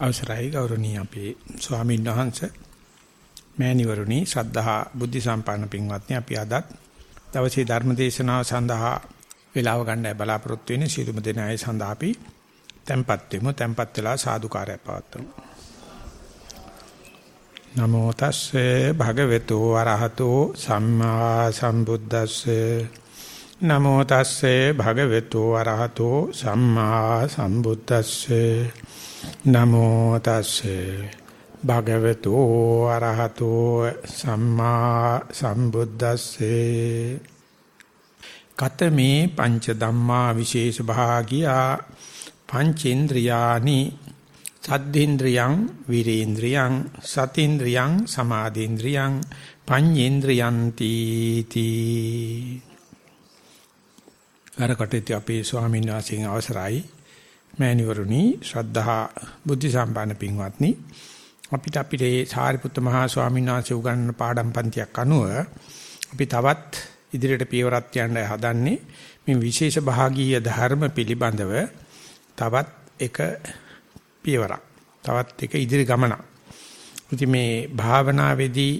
අවසරයි ගෞරවනීය අපේ ස්වාමීන් වහන්සේ. මෑණිවරුනි ශ්‍රද්ධා බුද්ධ සම්පන්න පින්වත්නි අපි අදත් දවසේ ධර්ම දේශනාව සඳහා වේලාව ගන්නයි බලාපොරොත්තු වෙන්නේ සියලුම දෙනායි සඳහා අපි tempත් වෙමු. tempත් වෙලා සාදුකාරය පවත්වමු. නමෝ තස්සේ භගවතු වරහතෝ සම්මා සම්බුද්දස්සේ. නමෝ තස්සේ භගවතු වරහතෝ සම්මා සම්බුද්දස්සේ. නමෝ තස්සේ භගවතු අරහතෝ සම්මා සම්බුද්දස්සේ. කතමේ පංච ධම්මා විශේෂ භාගියා පංචේන්ද්‍රයානි සද්ධේන්ද්‍රයං විරේන්ද්‍රයං සතේන්ද්‍රයං සමාදේන්ද්‍රයං පඤ්ඤේන්ද්‍රයන්ති තී. අර කටේදී අපේ ස්වාමීන් වහන්සේගේ අවසරයි. මෑණිවරුනි ශ්‍රද්ධා බුද්ධ සම්පන්න පින්වත්නි අපිට අපිට සාරිපුත්ත මහා ස්වාමීන් වහන්සේ උගන්වන පාඩම් පන්තියක් අනුව අපි තවත් ඉදිරියට පියවරක් යන්න හදන්නේ මේ විශේෂ භාගීය ධර්ම පිළිබඳව තවත් එක පියවරක් තවත් එක ඉදිරි ගමනක්. ඉතින් මේ භාවනාවේදී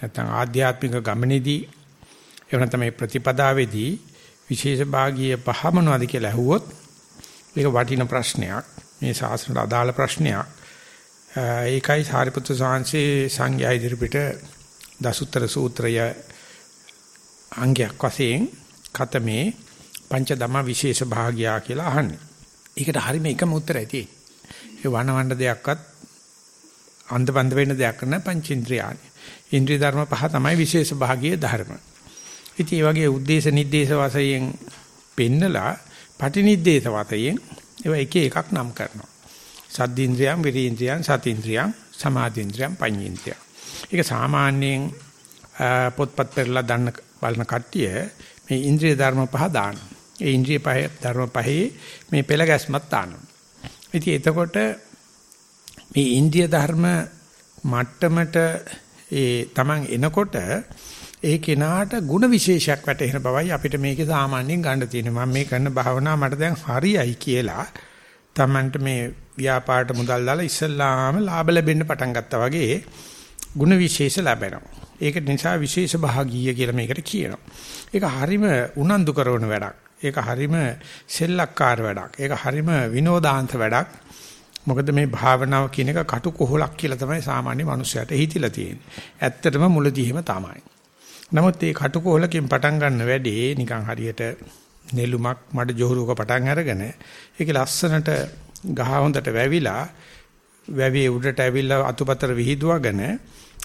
නැත්නම් ආධ්‍යාත්මික ගමනේදී එහෙම නැත්නම් මේ ප්‍රතිපදාවේදී විශේෂ භාගීය පහ මොනවද කියලා අහුවොත් ඒක වටින ප්‍රශ්නයක්. මේ ශාසනට අදාළ ප්‍රශ්නයක්. ඒකයි සාරිපුත්‍ර සාංශේ සංඝයා ඉදිරිපිට දසුත්තර සූත්‍රය අංගයක් වශයෙන් කතමේ පංචදම විශේෂ භාගියා කියලා අහන්නේ. ඒකට හරියම එකම උත්තරයි තියෙන්නේ. ඒ වනවන්න දෙයක්වත් අන්දබන්ද වෙන්න දෙයක් නැහැ පංචේන්ද්‍රයයි. ඉන්ද්‍රිය ධර්ම පහ තමයි විශේෂ භාගීය ධර්ම. ඉතින් මේ වගේ උද්දේශ නිද්දේශ වශයෙන් පෙන්නලා පටිනිද්දේශ වතයෙන් ඒවා එක එකක් නම් කරනවා. සද්දීන්ද්‍රයන්, විරීන්ද්‍රයන්, සතින්ද්‍රයන්, සමාධීන්ද්‍රයන්, පඤ්ඤේන්ද්‍රයන්. ඒක සාමාන්‍යයෙන් පොත්පත් පෙරලා දන්න බලන කට්ටිය මේ ඉන්ද්‍රිය ධර්ම පහ දානවා. ඒ ඉන්ද්‍රිය පහ ධර්ම පහේ මේ පෙළ ගැස්මක් දානවා. ඉතින් එතකොට මේ ඉන්ද්‍රිය ධර්ම මට්ටමට ඒ Taman එනකොට ඒ කෙනාට ಗುಣ විශේෂයක් වැටෙන බවයි අපිට මේකේ සාමාන්‍යයෙන් ගන්න තියෙන්නේ. මම මේ කරන භාවනාව මට දැන් හරියයි කියලා Tamanට මේ ව්‍යාපාරට මුදල් දාලා ඉස්සල්ලාම ලාභ ලැබෙන්න පටන් ගත්තා වගේ ಗುಣ විශේෂ ලැබෙනවා. ඒක නිසා විශේෂ භාගීය කියලා මේකට කියනවා. ඒක හරිම උනන්දු කරන වැඩක්. ඒක හරිම සෙල්ලක්කාර වැඩක්. ඒක හරිම විනෝදාන්ත වැඩක්. මොකද මේ භාවනාව කියන එක කටු කොහලක් කියලා තමයි සාමාන්‍ය මනුස්සයට හිතිලා තියෙන්නේ. ඇත්තටම මුලදී එහෙම තමයි. නමුත් මේ කටුකොහලකින් පටන් ගන්න වැඩේ නිකන් හරියට නෙළුමක් මඩ ජෝරුවක පටන් අරගෙන ඒක ලස්සනට ගහ හොඳට වැවිලා වැවේ උඩට ඇවිල්ලා අතුපතර විහිදුවගෙන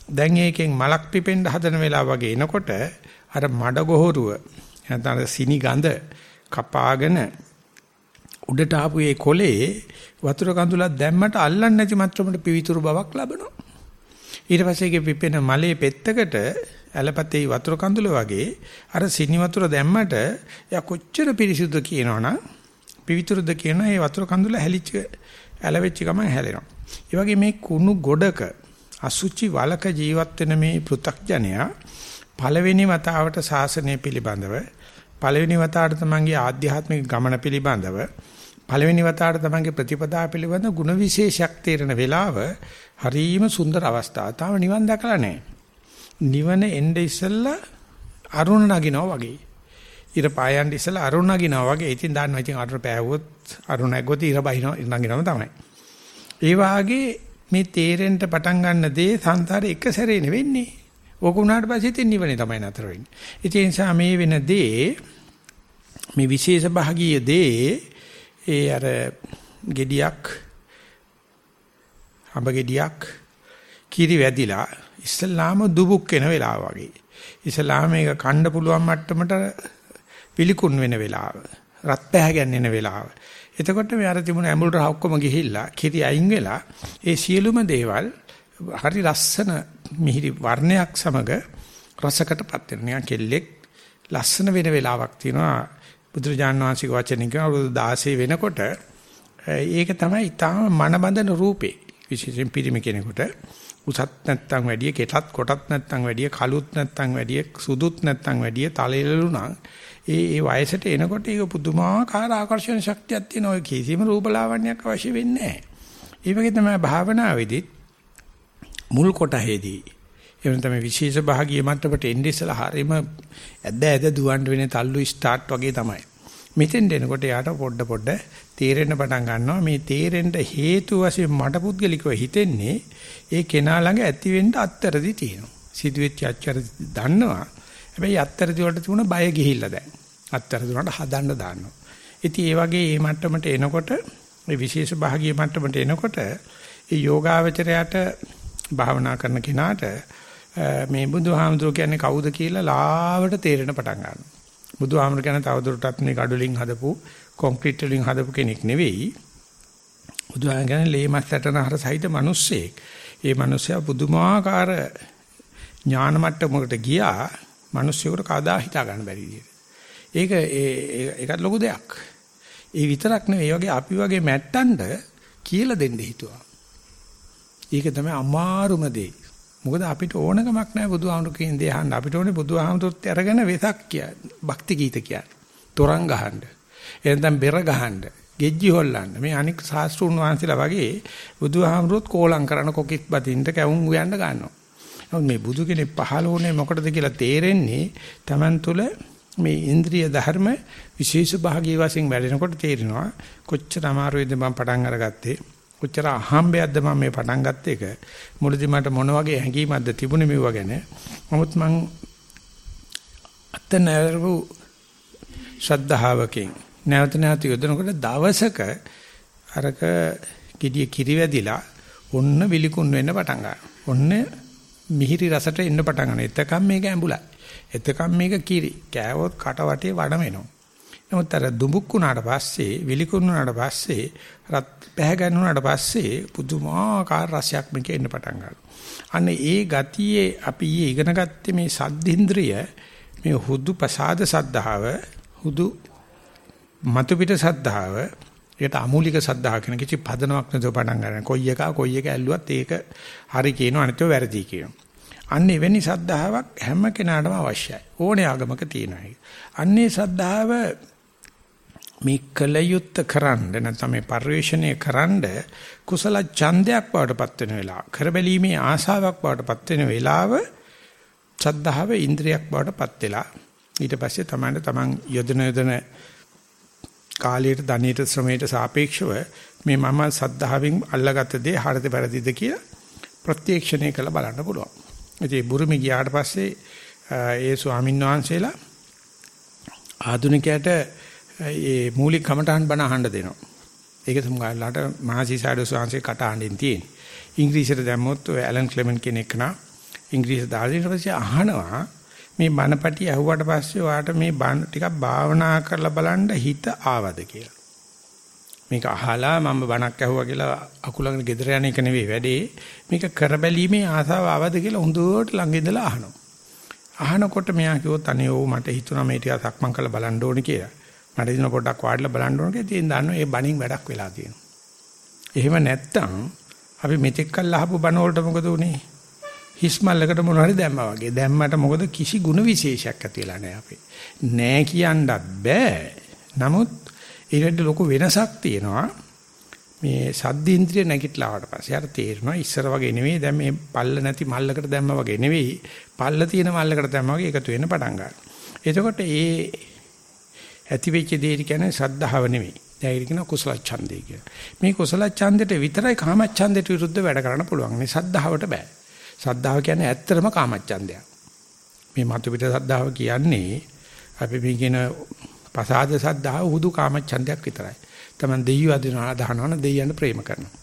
දැන් ඒකෙන් මලක් පිපෙන්න හදන වෙලාව වගේ එනකොට අර මඩ ගොහරුව නැත්නම් සිනි ගඳ කපාගෙන උඩට ආපු ඒ කොලේ වතුර කඳුලක් දැම්මට අල්ලන්නේ නැති මත්‍රමට පිවිතුරු බවක් ලබනවා. ඊට පස්සේ ඒකේ පිපෙන මලේ පෙත්තකට ඇලපතේ වතුර කඳුල වගේ අර සිනි වතුර දැම්මට යා කොච්චර පිරිසිදුද කියනවනම් පිවිතුරුද කියනවා ඒ වතුර කඳුල හැලිච්ච ඇලවෙච්ච ගමන් හැලෙනවා. ඒ වගේ මේ කුණු ගොඩක අසුචි වලක ජීවත් වෙන මේ පෘ탁ජනයා පළවෙනි වතාවට සාසනය පිළිබඳව පළවෙනි වතාවට තමන්ගේ ආධ්‍යාත්මික ගමන පිළිබඳව පළවෙනි වතාවට තමන්ගේ ප්‍රතිපදා පිළිබඳ ಗುಣ විශේෂයක් තේරෙන වෙලාව හරීම සුන්දර අවස්ථාවක්. තාම නිවන් දැකලා නැහැ. නිවන එnde ඉස්සෙල්ලා අරුණ නගිනවා වගේ. ඉර පායන් ඉස්සෙල්ලා අරුණ නගිනවා වගේ. ඉතින් දන්නවා ඉතින් අරුණ පෑවුවොත් අරුණ නැගුවොත් ඉර බහිනවා නගිනවම තමයි. ඒ වාගේ මේ තේරෙන්න පටන් ගන්න දේ සංසාරේ එක සැරේ නෙවෙන්නේ. ඕක උනාට පස්සේ ඉතින් නිවනේ තමයි නතර වෙන්නේ. ඉතින් ඒ නිසා මේ වෙන දේ මේ විශේෂ භාගීය දේ ඒ අර gediyak අඹ gediyak කිරි වැදිලා ඉස්ලාම දුබුක් වෙන වෙලාව වගේ. ඉස්ලාම මේක කන්න පුළුවන් මට්ටමට පිළිකුන් වෙන වෙලාව. රත් පැහැ ගැන්වෙන වෙලාව. එතකොට මේ අර තිබුණ ඇඹුල් රහ ඔක්කොම ගිහිල්ලා කිරි අයින් වෙලා ඒ සියලුම දේවල් හරි ලස්සන මිහිරි වර්ණයක් සමග රසකටපත් වෙන නිකන් කෙල්ලෙක් ලස්සන වෙන වෙලාවක් තියෙනවා බුදුරජාණන් වහන්සේගේ වචනින් කියන අවුරුදු 16 වෙනකොට ඒක තමයි ඊටාම මනබඳන රූපේ විශේෂයෙන් පිරිමි කෙනෙකුට උසත් නැත්තම් වැඩිය කෙටත් කොටත් නැත්තම් වැඩිය කළුත් නැත්තම් වැඩිය සුදුත් නැත්තම් වැඩිය තලෙලලු නම් ඒ ඒ වයසට එනකොට ඒක පුදුමාකාර ආකර්ෂණ ශක්තියක් තියෙන ඔය කිසිම රූපලාවන්‍යයක් අවශ්‍ය වෙන්නේ නැහැ. ඒ වගේ තමයි භාවනාවේදී මුල් කොටහේදී එහෙම තමයි විශේෂ භාගීය මට්ටමට එන්නේ ඉස්සලා හරීම ඇද්ද ඇද දුවන්න වෙන තල්ලු ස්ටාර්ට් වගේ තමයි. මෙතෙන් දෙනකොට යාට පොඩ පොඩ තේරෙන්න පටන් ගන්නවා මේ තේරෙන්න හේතු වශයෙන් මට පුද්ගලිකව හිතෙන්නේ ඒ කෙනා ළඟ ඇති වෙන්න අත්තරදි තියෙනවා. සිදුවෙච්ච අච්චර දන්නවා. හැබැයි අත්තරදි වලට තිබුණ බය ගිහිල්ලා දැන්. අත්තරදි වලට හදන්න දානවා. ඉතින් ඒ වගේ මේ මට්ටමට එනකොට මේ විශේෂ භාගීය මට්ටමට එනකොට ඒ යෝගාවචරයට භාවනා කරන කෙනාට මේ බුදුහාමුදුරුවෝ කියන්නේ කවුද කියලා ලාවට තේරෙන පටන් ගන්නවා. බුදුහාමුදුරුවෝ කියන්නේ තවදුරටත් මේ ගඩොලින් හදපු කොන්ක්‍රීට් වලින් හදපු කෙනෙක් නෙවෙයි. බුදුහාමුදුරුවෝ කියන්නේ ලේමස් සැටනහර සහිත මිනිස්සෙක්. ඒ මිනිස්සයා පුදුමාකාර ඥාන මට්ටමකට ගියා මිනිස්සුන්ට කවදා හිතා ගන්න බැරි විදියට. ඒක ඒකත් ලොකු දෙයක්. ඒ විතරක් නෙවෙයි වගේ අපි වගේ මැට්ටන්ට කියලා දෙන්න හිතුවා. ඒක තමයි අමාරුම දේ. මොකද අපිට ඕනකමක් නැහැ බුදුහාමුදුරු කියන දේ අහන්න. අපිට ඕනේ බුදුහාමුදුරුත් අරගෙන වෙසක් කියන්නේ. භක්ති ගීත කියන්නේ. තොරන් ගහන්න. එතෙන් බෙර ගහන්න. ගෙජ්ජි හොල්ලන්න. මේ අනික් ශාස්ත්‍රුන් වහන්සේලා වගේ බුදුහාමුදුරුත් කෝලම් කරන කොකිස් බතින්ද කැවුම් උයන්න ගන්නවා. නමුත් මේ බුදු කෙනෙක් පහළ වුණේ මොකටද කියලා තේරෙන්නේ Taman තුල මේ ඉන්ද්‍රිය ධර්ම විශේෂ භාගී වශයෙන් වැඩෙනකොට තේරෙනවා කොච්චර අමාරුවේද මම පටන් අරගත්තේ කොච්චර අහම්බයක්ද මම මේ පටන් ගත්ත එක. මුලදී මට මොන වගේ හැඟීමක්ද තිබුණේ මෙව ගැන. නමුත් මං අතනරව ශ්‍රද්ධාවකින් නැවත නැවත යොදනකොට දවසක අරක gediya කිරි වැදිලා ඔන්න විලිකුන් වෙන්න පටන් ගන්නවා. ඔන්න මිහිරි රසට එන්න පටන් ගන්නවා. එතකම් මේක ඇඹුලයි. එතකම් මේක කිරි. කෑවොත් කට වටේ වඩම එනවා නමුත් අර දුඹුක් වුණාට පස්සේ විලිකුණු වුණාට පස්සේ රත් පැහැ ගන්නුනාට පස්සේ පුදුමාකාර රසයක් මේකේ එන්න පටන් ගන්නවා. අන්න ඒ ගතියේ අපි ඉගෙන ගත්තේ මේ සද්දේන්ද්‍රිය මේ හුදු ප්‍රසාද සද්ධාව හුදු මතු පිට සද්ධාව ඒකට අමූලික සද්ධා කියන කිසි පදනමක් නැතුව පටන් ගන්න. කොයි එක කොයි එක ඇල්ලුවත් ඒක හරි කියනවා අනිතව වැරදි කියනවා. අන්න එවැනි සද්ධාාවක් හැම කෙනාටම අවශ්‍යයි. ඕනේ ආගමක තියෙනවා. අන්නේ සද්ධාව මේ කලයුත්ත කරන්න නැත්නම් මේ පරිශ්‍රණය කරන්න කුසල ඡන්දයක් බවටපත් වෙන වෙලාව කරබැලීමේ ආසාවක් බවටපත් වෙන වෙලාව සද්ධාව ඉන්ද්‍රියක් බවටපත් වෙලා ඊට පස්සේ තමයි තමන් යොදන යොදන කාලයට ධනෙට ශ්‍රමයට සාපේක්ෂව මේ මම සද්ධාවෙන් අල්ලගත්ත දේ හරිද වැරදිද කියලා ප්‍රත්‍යක්ෂණය කළ බලන්න පුළුවන්. ඉතින් බුරුමි ගියාට පස්සේ ඒ ස්වාමීන් වහන්සේලා ආධුනිකයට ඒ මූලික කමටහන් බණ අහන්න දෙනවා. ඒක සමගාලලාට මහසිසාරද ස්වාංශේ කටහඬින් තියෙන. ඉංග්‍රීසියට දැම්මොත් ඔය ඇලන් ක්ලෙමන් කෙනෙක් නා ඉංග්‍රීසි දාලා ඊට පස්සේ අහනවා මේ බණපටි ඇහුවට පස්සේ ඔයාට මේ බණ ටිකක් භාවනා කරලා බලන්න හිත ආවද කියලා. මේක අහලා මම බණක් ඇහුවා කියලා අකුලගෙන ගෙදර යන එක නෙවෙයි වැඩේ. මේක කරබැලීමේ ආසාව ආවද කියලා හොඳට ළඟ ඉඳලා අහනවා. අහනකොට මෙයා කිව්වොත් අනේ ඕ මට හිතුණා මේ ටික සක්මන් කරලා බලන්න ඕනේ කියලා. මට දින පොඩ්ඩක් වාඩිලා බලන්න ඕනේ කියලා ඉතින් දන්නවා ඒ බණින් වැඩක් වෙලා තියෙනවා. එහෙම නැත්තම් අපි මෙතෙක් කල් අහපු බණ වලට මොකද උනේ? හිස්මල්ලකට මොන හරි දැම්මා වගේ. දැම්මට මොකද කිසි ಗುಣ විශේෂයක් ඇති වෙලා නැහැ අපේ. නෑ කියන්නත් බෑ. නමුත් ඊට ලොකු වෙනසක් තියෙනවා. මේ සද්දේන්ද්‍රිය නැගිටලා ආවට පස්සේ අර තේරෙනවා ඉස්සර වගේ නෙවෙයි දැන් මේ පල්ල නැති මල්ලකට දැම්මා වගේ නෙවෙයි පල්ල තියෙන මල්ලකට දැම්මා වගේ එකතු වෙන්න පටන් ගන්නවා. එතකොට ඒ ඇති වෙච්ච දේ කියන්නේ ශ්‍රද්ධාව නෙවෙයි. දැන් ඒක කියන කුසල ඡන්දය කියලා. මේ කුසල ඡන්දෙට විතරයි කාම ඡන්දෙට විරුද්ධ වැඩ කරන්න පුළුවන්. මේ ශ්‍රද්ධාවට බෑ. ශ්‍රද්ධාව කියන්නේ ඇත්තටම කාම ඡන්දයක්. මේ මතු පිට ශ්‍රද්ධාව කියන්නේ අපි මේ කියන පසාද ශ්‍රද්ධාව හුදු කාම ඡන්දයක් විතරයි. තමන් දෙයියෝ අදිනවා අදහනවා දෙයියන් ප්‍රේම කරනවා.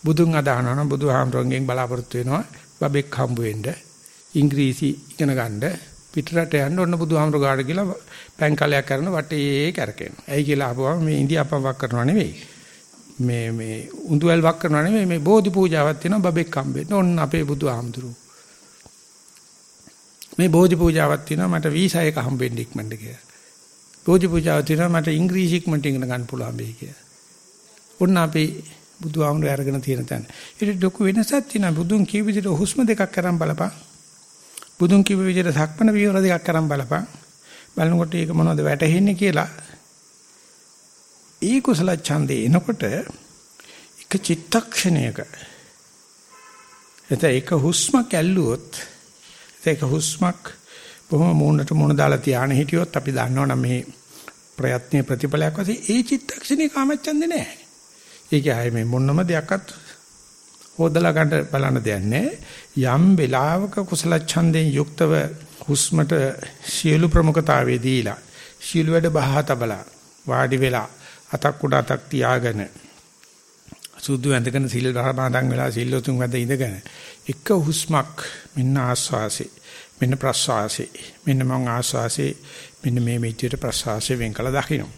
බුදුන් අදහනවා බුදුහාමරංගෙන් බලාපොරොත්තු වෙනවා බබෙක් හම්බ වෙන්න ඉංග්‍රීසි ඉගෙන ගන්න පිටරට යන්න ඔන්න බුදුහාමර ගාඩ කියලා පැන් කලයක් කරන වටේ කරකිනවා. ඇයි කියලා අහපුවම මේ ඉන්දියාපම් වක් කරනවා නෙවෙයි. මේ මේ උඳුවල් වක් කරනවා නෙවෙයි මේ බෝධි පූජාවක් තියෙනවා බබෙක් හම්බෙන්න. ඔන්න අපේ බුදුහාමතුරු. මේ බෝධි පූජාවක් තියෙනවා මට වීසා එක හම්බෙන්න ඉක්මනට කියලා. බෝධි පූජාවක් තියෙනවා මට ඉංග්‍රීසි ඉක්මනට ඉගෙන ගන්න පුළුවන් වෙයි කියලා. ඔන්න අපේ බුදුහාමුදුර අරගෙන තියෙන තැන. ඊට ලොකු වෙනසක් තියෙනවා. බුදුන් කියපු විදිහට හුස්ම දෙකක් කරන් බලපන්. බුදුන් කිව්ව විදිහට සක්මන පියවර දෙකක් කරන් බලපන්. බලනකොට ඒක මොනවද වැටහෙන්නේ කියලා ඒ කුසල ඡන්දේ එනකොට එක චිත්තක්ෂණයක එතන එක හුස්මක් ඇල්ලුවොත් ඒක හුස්මක් බොහොම මූණට මූණ දාලා තියාන හිටියොත් අපි දන්නවනම් මේ ප්‍රයත්නයේ ප්‍රතිඵලයක් වශයෙන් ඒ චිත්තක්ෂණේ කාමච්ඡන්දේ නැහැ. ඒක ආයේ මේ මොනම දෙයක්වත් හොදලා ගන්න බලන්න දෙයක් නැහැ. යම් වෙලාවක කුසල ඡන්දයෙන් යුක්තව හුස්මට සියලු ප්‍රමුඛතාවයේ දීලා සියලු වැඩ බහා තබලා වාඩි වෙලා අතක් උඩ අතක් තියාගෙන සුදු ඇඳගෙන සිල් දහමාදන් වෙලා සිල් උතුම් වැද ඉඳගෙන එක හුස්මක් මෙන්න ආස්වාසේ මෙන්න ප්‍රස්වාසේ මෙන්න මං ආස්වාසේ මෙන්න මේ විදියට ප්‍රස්වාසේ වෙන් කළ දකින්න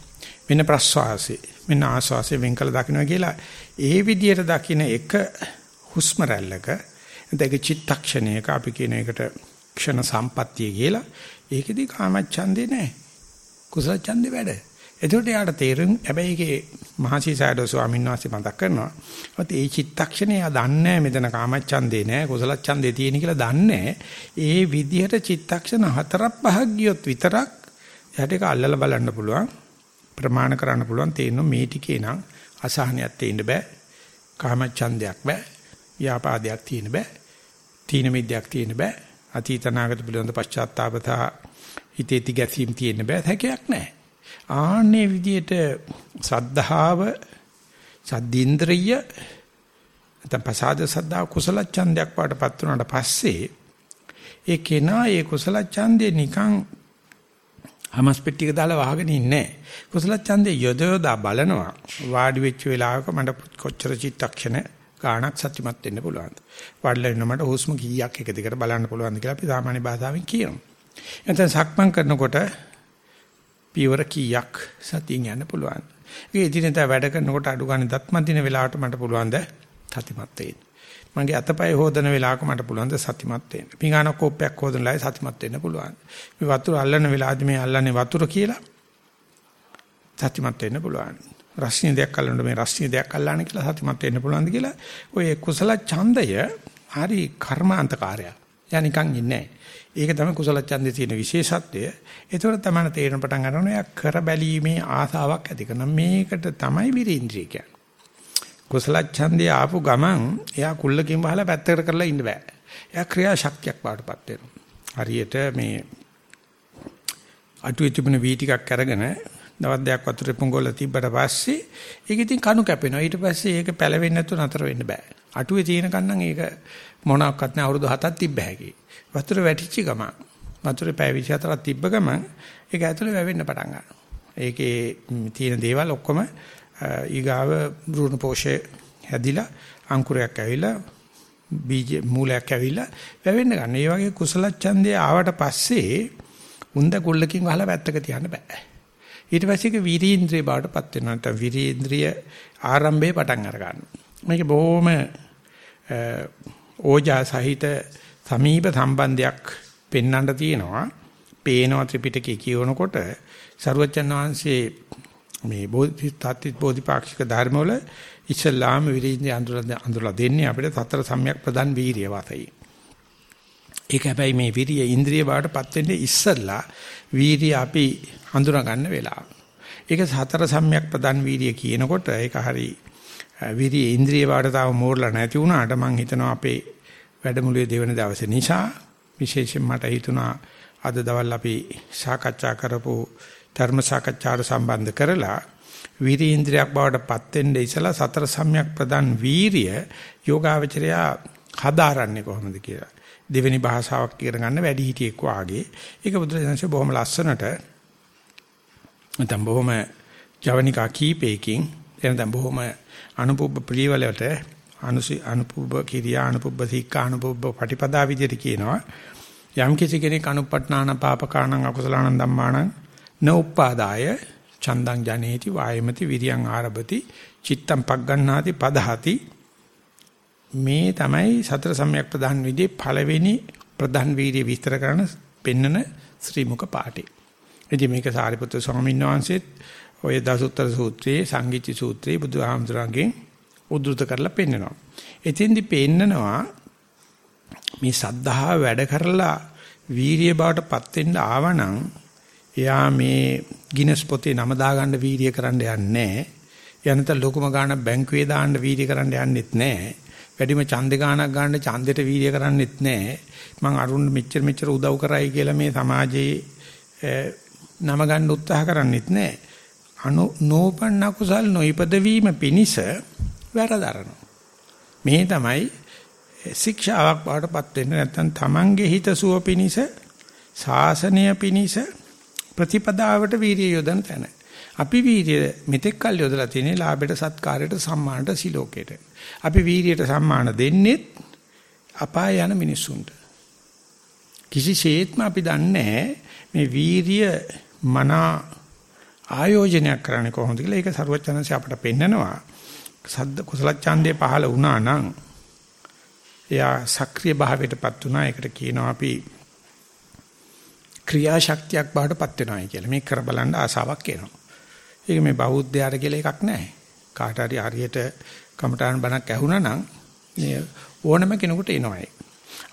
මෙන්න ප්‍රස්වාසේ මෙන්න ආස්වාසේ වෙන් කළ දකින්න කියලා ඒ විදියට දකින්න එක හුස්ම රැල්ලක එතක චිත්තක්ෂණයක අපි කියන එකට ක්ෂණ සම්පත්තිය කියලා ඒකෙදි කාමච්ඡන්දේ නැහැ කුසල ඡන්දේ වැඩ එතකොට යාට තේරුම් හැබැයි ඒකේ මහසි සයඩෝ ස්වාමීන් වහන්සේ මතක් කරනවා. ඒත් ඒ චිත්තක්ෂණය යා දන්නේ මෙතන කාමච්ඡන්දේ නෑ කුසල ඡන්දේ තියෙන කියලා දන්නේ. ඒ විදිහට චිත්තක්ෂණ හතරක් පහක් ගියොත් විතරක් යාට ඒක අල්ලලා බලන්න පුළුවන්. ප්‍රමාණ කරන්න පුළුවන් තේරෙනවා මේ ටිකේ නම් අසහනයක් තියෙන්න බෑ. කාමච්ඡන්දයක් බෑ. ව්‍යාපාදයක් තියෙන්න බෑ. තීන මිද්‍යක් තියෙන්න බෑ. අතීත නාගත පිළිබඳ පශ්චාත්තාපතා හිතේ තිගැසීම් තියෙන්න බෑ. හැකයක් නැහැ. ආන්නේ විදියට සද්ධාව සද්දීන්ද්‍රිය නැත්නම් පසාද සද්ධා කුසල ඡන්දයක් වඩපත් වුණාට පස්සේ ඒ කෙනා ඒ කුසල ඡන්දේ නිකන් හමස්පෙට්ටියක දාලා වහගෙන ඉන්නේ කුසල ඡන්දේ යොදවලා බලනවා වාඩි වෙච්ච වෙලාවක මට කොච්චර චිත්තක්ෂණ ගාණක් සත්‍යමත් වෙන්න පුළුවන්ද වඩලා ඉන්න මට හුස්ම කීයක් එක දිගට බලන්න පුළුවන්ද කියලා අපි සාමාන්‍ය භාෂාවෙන් කියනවා එතෙන් සක්මන් කරනකොට පියවර කීයක් සතියෙන් යන්න පුළුවන්. ඒ ඉදිරියට වැඩ කරනකොට අඩු ගන්න දත්ම දින වෙලාවට මට පුළුවන් ද සතිමත් වෙන්න. මගේ අතපය හොදන වෙලාවක මට පුළුවන් ද සතිමත් වෙන්න. පිඟාන කෝප්පයක් හොදන ලායි සතිමත් වෙන්න පුළුවන්. මේ වතුර අල්ලන වෙලාවදී මේ අල්ලන්නේ වතුර කියලා සතිමත් වෙන්න පුළුවන්. රස්නිය දෙයක් අල්ලනකොට මේ රස්නිය දෙයක් අල්ලන්න කියලා සතිමත් වෙන්න පුළුවන්ද කියලා ඔය කුසල ඡන්දය හරි කර්මාන්තකාරයක්. යා නිකන් ඉන්නේ නැහැ. ඒක තමයි කුසල ඡන්දේ තියෙන විශේෂත්වය. ඒතකොට තමයි තේරෙන පටන් ගන්නවා එයා කර බැලීමේ ආසාවක් ඇති කරන මේකට තමයි විරීන්ද්‍රිය කියන්නේ. කුසල ඡන්දේ ආපු ගමන් එයා කුල්ලකින් වහලා පැත්තකට කරලා ඉන්න බෑ. එයා ක්‍රියා ශක්තියක් වඩපත් වෙනවා. හරියට මේ අටුවේ තිබුණ වී ටිකක් අරගෙන දවස් දෙකක් වතුරේ පොඟවල තිබ්බට පස්සේ ඒක ඉතින් කණු කැපෙනවා. ඊට පස්සේ ඒක පැලවෙන්නේ නැතුව නතර වෙන්න බෑ. අටුවේ තියෙන කන්නම් ඒක මොනක්වත් නෑ අවුරුදු 7ක් තිබ්බ හැකි. වතුර වැටිච්ච ගමන් වතුරේ පැය 24ක් තිබ්බ ගමන් ඒක ඇතුලේ වැවෙන්න පටන් ගන්නවා. ඒකේ තියෙන දේවල් ඔක්කොම ඊගාව බ්‍රුණ පෝෂේ හැදිලා අංකුරයක් ඇවිලා බීජ මූලයක් ඇවිලා වැවෙන්න ගන්න. ඒ වගේ කුසල ඡන්දේ ආවට පස්සේ උන්ද කුල්ලකින් වහලා පැත්තක තියන්න බෑ. ඊට පස්සේ ඒක විරීන්ද්‍රිය බවටපත් වෙනවා. නැත්නම් විරීන්ද්‍රිය ආරම්භයේ පටන් අර ගන්නවා. මේක බොහොම ඕජා සහිත සමීප සම්බන්ධයක් පෙන්වන්න තියෙනවා. පේනවා ත්‍රිපිටකය කියවනකොට සරුවචන් වහන්සේ මේ බෝධිසත්ත්ව බෝධිපාක්ෂික ධර්මවල ඉස්ලාම විරින්දි අඳුරලා අඳුරලා දෙන්නේ අපිට සතර සම්‍යක් ප්‍රදාන් වීරිය වාතයි. ඒක හැබැයි මේ විරිය ඉන්ද්‍රිය බාටපත් වෙන්නේ ඉස්සල්ලා වීරිය අපි හඳුනා ගන්න වෙලාව. ඒක සතර සම්‍යක් ප්‍රදාන් වීරිය කියනකොට ඒක හරි විරිය ඉන්ද්‍රිය බාට තාම මෝරලා නැති වුණාට මම හිතනවා අපේ වැඩමුළුවේ දෙවන දවසේ නිසා විශේෂයෙන් මට හිතුණා අද දවල් අපි සාකච්ඡා කරපු ධර්ම සාකච්ඡාට සම්බන්ධ කරලා වීරීන්ද්‍රයක් බවට පත් වෙන්න ඉසලා සතර සම්‍යක් ප්‍රදාන් වීරිය යෝගාවචරය හදාරන්නේ කොහොමද කියලා. දෙවෙනි භාෂාවක් ඉගෙන ගන්න වැඩි හිටියෙක් වාගේ. ඒක බුදුරජාණන්සේ බොහොම ලස්සනට නැත්නම් බොහොම ජවනිකා කීපයකින් එනනම් බොහොම අනුපුබ්බ ප්‍රීවලට අනුසි අනුපුබ්බ කිරියා අනුපුබ්බ සීක්ඛා අනුපුබ්බ පටිපදා විදිහට කියනවා යම් කිසි කෙනෙක් අනුපට්ඨාන පාපකාණං අකුසලාණං ධම්මාණං නෝප්පාදාය චන්දං ජනේති වායමති විරියං ආරභති චිත්තං පග්ගණ්ණාති පදහති මේ තමයි සතර සම්‍යක් ප්‍රධාන විදිහේ පළවෙනි ප්‍රධාන වීර්ය විස්තර කරන පෙන්නන ශ්‍රී මුක පාඨය. ඉතින් මේක සාරිපුත්‍ර ස්වාමීන් වහන්සේත් ඔය දසුත්තර සූත්‍රයේ සංගීති සූත්‍රයේ බුදුහාමුදුරන්ගෙන් උද්දෘත කරලා පෙන්නනවා. එතෙන්දි පෙන්නනවා මේ සද්ධාව වැඩ කරලා වීරිය බවට පත් වෙන්න ආවනම් එයා මේ ගිනස් පොතේ නම දාගන්න වීරිය කරන්න යන්නේ යනත ලොකුම ගාණක් බැංකුවේ දාන්න වීර්ය කරන්න යන්නෙත් නැහැ. වැඩිම ඡන්දේ ගාණක් ගන්න ඡන්දෙට වීර්ය කරන්නෙත් නැහැ. මං අරුණ මෙච්චර මෙච්චර උදව් කරයි කියලා මේ සමාජයේ නම ගන්න උත්සාහ කරන්නෙත් නැහැ. අනු නෝපන්න කුසල් නොයිපද වීම පිනිස වැරදරනවා. මේ තමයි ශික්ෂාවක් බවටපත් වෙන්නේ නැත්නම් තමන්ගේ හිත සුව පිනිස ශාසනය පිනිස ප්‍රතිපදාවට වීර්ය යොදන තැන. අපි වීර්ය මෙතෙක් කල් යොදලා තියෙන්නේ ලාභයට සත්කාරයට සම්මානට සිලෝකයට. අපි වීර්යයට සම්මාන දෙන්නේ අපාය යන මිනිස්සුන්ට. කිසිසේත්ම අපි දන්නේ මේ වීර්ය මනා ආයෝජනයක් කරන්නේ කොහොමද කියලා ඒක සරුවචනන්සේ අපට පෙන්නනවා. සද්ද කුසල ඡන්දේ පහළ වුණා නම් එයා සක්‍රීය භාවයටපත් වුණා. ඒකට කියනවා අපි ක්‍රියාශක්තියක් බාටපත් වෙනවායි කියලා. මේ කර බලන්න ආසාවක් එනවා. ඒක මේ බෞද්ධයාට කියලා එකක් නැහැ. කාට හරි හරියට කමඨාන් බණක් ඇහුණා නම් මේ ඕනම කෙනෙකුට එනවා ඒක.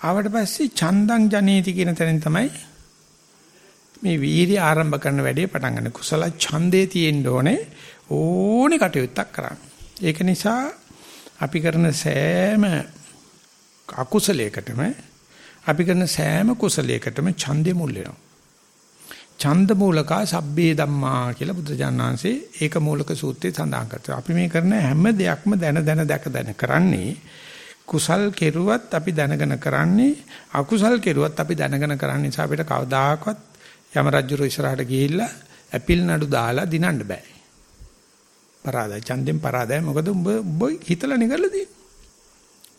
ආවට පස්සේ චන්දං ජනේති කියන තැනින් තමයි මේ වීර්ය ආරම්භ කරන වැඩේ පටන් ගන්න. කුසල ඡන්දේ තියෙන්න ඕනේ ඕනේ කටයුත්තක් කරන්න. ඒක නිසා අපි කරන සෑම අකුසලයකටම අපි කරන සෑම කුසලයකටම ඡන්දේ මුල් වෙනවා. ඡන්ද මූලකා සබ්බේ ධම්මා කියලා බුදුජානනාංශේ ඒක මූලක සූත්‍රයේ සඳහන් කරනවා. අපි මේ කරන හැම දෙයක්ම දැන දැන දැක දැන කරන්නේ කුසල් කෙරුවත් අපි දැනගෙන කරන්නේ අකුසල් කෙරුවත් අපි දැනගෙන කරන්නේ නිසා අපිට කවදාකවත් යම රජුරු ඉස්සරහට ගිහිල්ලා ඇපිල් නඩු දාලා දිනන්න බෑ. පරාදයි ඡන්දෙන් පරාදයි මොකද උඹ උඹ හිතලා නිකල්ලා තියෙන්නේ.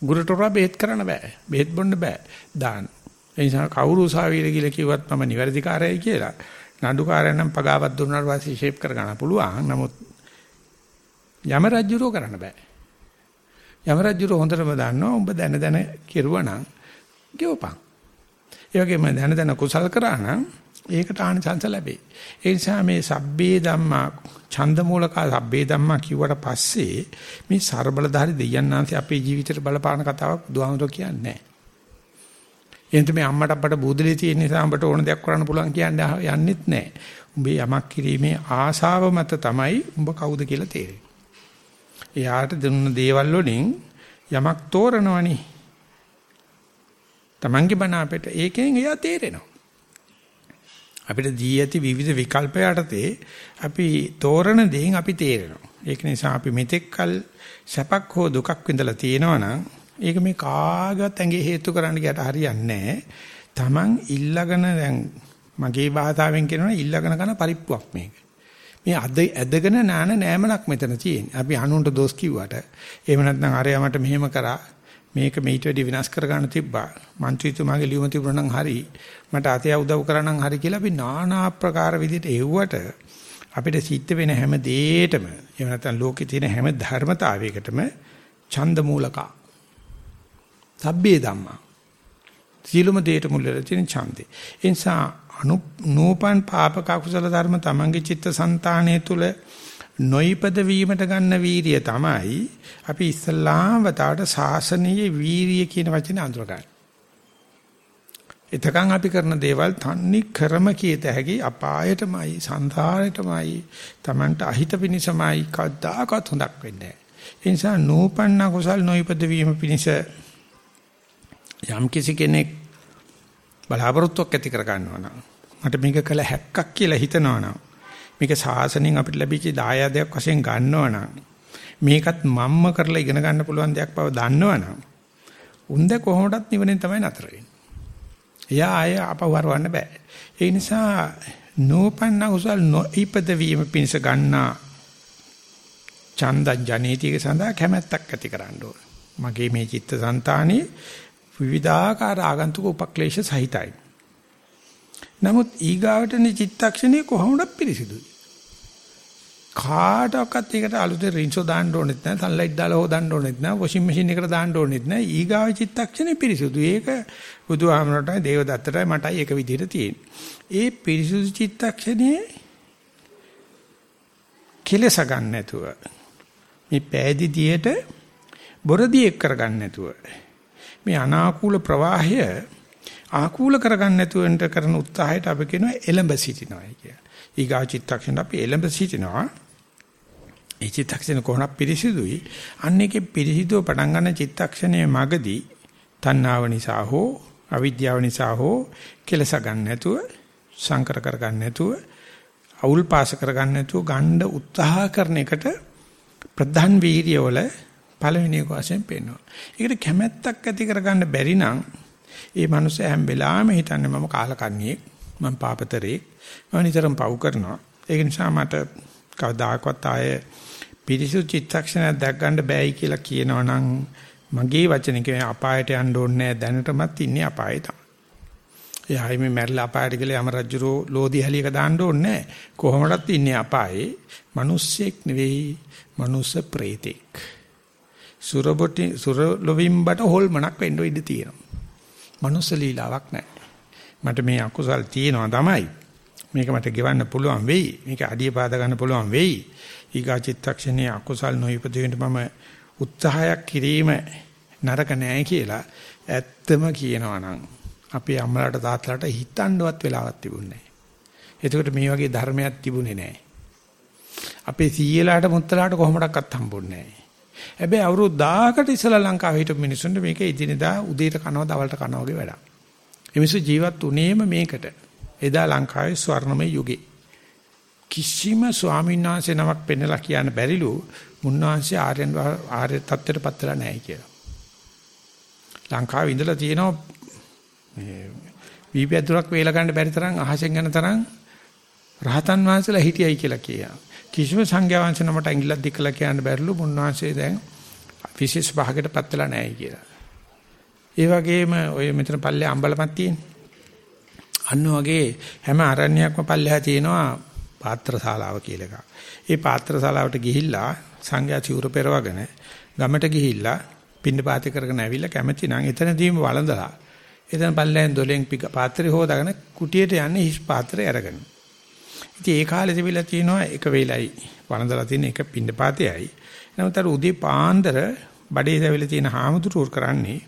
ගුරුතොරා බෙහෙත් කරන්න බෑ. බෙහෙත් බොන්න බෑ. දාන්න. ඒ නිසා කවුරු උසාවියට ගිහලා කිව්වත් මම නිවැරදි කාර්යයි කියලා නඩුකාරයන් නම් පගාවක් දුන්නාට පස්සේ ෂේප් කර ගන්න පුළුවන්. නමුත් යම රජුරෝ කරන්න බෑ. යම රජුරෝ හොඳටම දන්නවා උඹ දැන දැන කෙරුවා නම් ගෙවපන්. ඒ වගේම දැන දැන කුසල් කරා නම් ඒකට ආනිසංස ලැබේ. ඒ නිසා මේ සබ්බේ ධම්මා ඡන්ද මූලක සබ්බේ ධම්මා කිව්වට පස්සේ මේ ਸਰබලධාරි දෙයයන්ාන්සේ අපේ ජීවිතේට බලපාන කතාවක් බුදුහාමුදුරුවෝ කියන්නේ නැහැ. එහෙනම් මේ අම්මට අපට බුදලේ තියෙන නිසා උඹට ඕන දෙයක් කරන්න පුළුවන් කියන්නේ යන්නෙත් නැහැ. උඹේ යමක් කිරීමේ ආශාව මත තමයි උඹ කවුද කියලා තේරෙන්නේ. එයාට දුන්න දේවල් වලින් යමක් තෝරනවනේ. Tamange බණ අපිට ඒකෙන් එයා තේරෙනවා. අපිට දී ඇති විවිධ විකල්ප යටතේ අපි තෝරන දේෙන් අපි තේරෙනවා. ඒක නිසා අපි මෙතෙක්කල් සැපක් හෝ දුකක් විඳලා තියෙනවා නම් ඒක මේ කාගවත් ඇඟේ හේතු කරන්න ගියට හරියන්නේ නැහැ. Taman ඉල්ලගෙන දැන් මගේ භාෂාවෙන් කියනවා ඉල්ලගෙන කරන පරිප්පුවක් මේක. මේ අද ඇදගෙන නාන නෑමනක් මෙතන තියෙන්නේ. අපි අනුන්ට දොස් කිව්වට එහෙම නැත්නම් අරයා මට මෙහෙම කරා මේක මේට වැඩි විනාශ කර ගන්න තිබ්බා. මන්ත්‍රීතුමාගේ ලියුම තිබුණා නම් හරි. මට අතේ උදව් කරා නම් හරි කියලා අපි নানা ආකාර විදිහට එව්වට අපිට සිද්ධ වෙන හැම දෙයකටම එහෙම නැත්නම් ලෝකේ තියෙන හැම ධර්මතාවයකටම ඡන්ද මූලකා සබ්බේ ධම්මා. සීලම දේට මුල් වෙලා තියෙන ඡන්දේ. ඒ නිසා අනු නූපන් පාපක කුසල ධර්ම තමන්ගේ චිත්තසංතානය තුල නොයිපද වීමට ගන්න වීරිය තමයි අපි ඉස්ලාම් වතාවට සාසනීය වීරිය කියන වචනේ අඳුරගන්නේ. එතකන් අපි කරන දේවල් තන්නේ ක්‍රම කීත හැකි අපායටමයි සංසාරයටමයි Tamanට අහිත පිනිසමයි කවදාකවත් හොඳක් වෙන්නේ නැහැ. ඒ නිසා නූපන්න කුසල් නොයිපද වීම පිණිස යම් කිසි කෙනෙක් බලාපොරොත්තුවක් ඇති කර ගන්නවා නම් මට මේක කළ හැක්කක් කියලා හිතනවා නම් මේක සාසනෙන් අපිට ලැබිච්ච දායාදයක් වශයෙන් ගන්නවා නම් මේකත් මම්ම කරලා ඉගෙන ගන්න පුළුවන් දෙයක් බව දන්නවා නම් උන්ද කොහොමදත් නිවනෙන් තමයි නතර වෙන්නේ. එයා ආය අපවරවන්න බෑ. ඒ නිසා නෝපන්න කුසල් නොඉපද වීම පිණිස ගන්නා චන්ද ජනේතික සඳහා කැමැත්තක් ඇති කරන්න ඕන. මගේ මේ චිත්ත સંතානේ විවිධාකාර ආගන්තුක උපක්ලේශ සහිතයි. නමුත් ඊගාවටනේ චිත්තක්ෂණේ කොහොමද පිරිසිදුයි? කාටවත් ඒකට අලුතෙන් රින්සෝ දාන්න ඕනෙත් නැහැ, සන්ලයිට් දාලා හොදන්න ඕනෙත් නැහැ, වොෂින් මැෂින් එකට දාන්න ඕනෙත් නැහැ. ඊගාව චිත්තක්ෂණේ පිරිසිදු. ඒක බුදුහාමරටයි දේවදත්තටයි මටයි එක විදිහට තියෙන්නේ. ඒ පිරිසිදු චිත්තක්ෂණේ කෙලස ගන්න නැතුව මේ පෑදිදියට බොරදී එක් කරගන්න නැතුව මේ අනාකූල ප්‍රවාහය ආකූල කරගන්න නැතුවන්ට කරන උත්සාහයට අපි කියනවා එලඹ සිටිනවා කියලා. ඊගා චිත්තක්ෂණ අපි එලඹ සිටිනවා. ඒ චිත්තක්ෂණ කොහොමද පිරිසිදුයි? අන්න ඒකේ පිරිසිදුව පටන් ගන්න චිත්තක්ෂණයේ මගදී තණ්හාව නිසා හෝ අවිද්‍යාව නිසා හෝ කෙලස ගන්න නැතුව සංකර කර ගන්න නැතුව අවුල් පාස කර ගන්න නැතුව ගන්න උත්සාහ කරන එකට ප්‍රධාන වීර්යවල පළවෙනි එක වශයෙන් පේනවා. ඒකට කැමැත්තක් ඇති කරගන්න බැරි නම් ඒ මනුස්සයා හැම වෙලාවෙම හිතන්නේ මම කාලකන්ණියෙක් මම පාපතරේ මම නිතරම පව් කරනවා. ඒක නිසා මට කවදාකවත් ආයේ පිරිසුදු චිත්තක්ෂණයක් දැක් ගන්න බෑයි කියලා කියනවා නම් මගේ වචන කියන්නේ අපායට යන්න ඕනේ නැහැ දැනටමත් ඉන්නේ අපායේ තමයි. එයායි මේ මැරිලා අපායට ගිහලා යම රජුරෝ ලෝදි හැලියක දාන්න ඕනේ නැහැ. කොහොමදත් ඉන්නේ අපායේ. මිනිස්සෙක් නෙවෙයි, මනුස්ස ප්‍රේතෙක්. සුරබොටි සුරලොවිම්බට හොල්මනක් වෙන්න ඉඩ තියෙනවා. මනුස්ස ලීලාවක් නැහැ. මට මේ අකුසල් තියෙනවා තමයි. මේක මට ගෙවන්න පුළුවන් වෙයි. මේක අඩිය පාද ගන්න පුළුවන් වෙයි. ඊගා චිත්තක්ෂණයේ අකුසල් නොයිපදෙන්න මම උත්සාහයක් කිරීම නරක නෑ කියලා ඇත්තම කියනවා නම් අපේ අම්මලාට තාත්තලාට හිතන්නවත් වෙලාවක් තිබුණේ නෑ. එතකොට මේ වගේ ධර්මයක් තිබුණේ නෑ. අපේ සීයලාට මුත්තලාට කොහොමඩක්වත් හම්බුන්නේ නෑ. හැබැයි අවුරුදු 1000කට ඉස්සලා ලංකාවේ හිටපු මිනිස්සුන්ට මේක ඉදිනදා උදේට කනවා දවල්ට කනවා වගේ වැඩක්. ඒ මිනිස්සු ජීවත් උනේම මේකට. එදා ලංකාවේ ස්වර්ණමය යුගේ. කිසිම ස්වාමීන් වහන්සේ නමක් පෙන්නලා කියන්න බැරිලු මුන්වහන්සේ ආර්යයන් ආර්ය තත්ත්වයටපත් වෙලා නැහැ කියලා. ලංකාවේ ඉඳලා තියෙනවා මේ වීපැදුරක් වේලා ගන්න බැරි තරම් අහසෙන් යන තරම් රහතන් වහන්සේලා හිටියයි කියලා කියනවා. කිසිම සංඝයා වහන්සේ නමට ඇඟිල්ලක් දික්කලා කියන්න බැරිලු මුන්වහන්සේ දැන් විශේෂ භාගයටපත් වෙලා නැහැ කියලා. ඒ වගේම ඔය මෙතන පල්ලේ අම්බලමක් තියෙන්නේ. අන්න වගේ හැම අරණ්‍යයක්ම පල්ලෙහා තියෙනවා පාත්‍ර ශාලාව කියලා එකක්. ඒ පාත්‍ර ශාලාවට ගිහිල්ලා සංඝයා චූර පෙරවගෙන ගමට ගිහිල්ලා පින්න පාති කරගෙන ඇවිල්ලා කැමති නම් එතනදීම වළඳලා එතන පල්ලෙන් දොලෙන් පිට පාත්‍රය හොදාගෙන කුටියට යන්නේ හිස් පාත්‍රය අරගෙන. ඉතින් ඒ කාලේ තිබිලා තියෙනවා එක වේලයි වළඳලා තියෙන එක පින්න පාතයයි. නමුත් අර උදේ පාන්දර බඩේ දැවිලා තියෙන හාමුදුරුවෝ කරන්නේ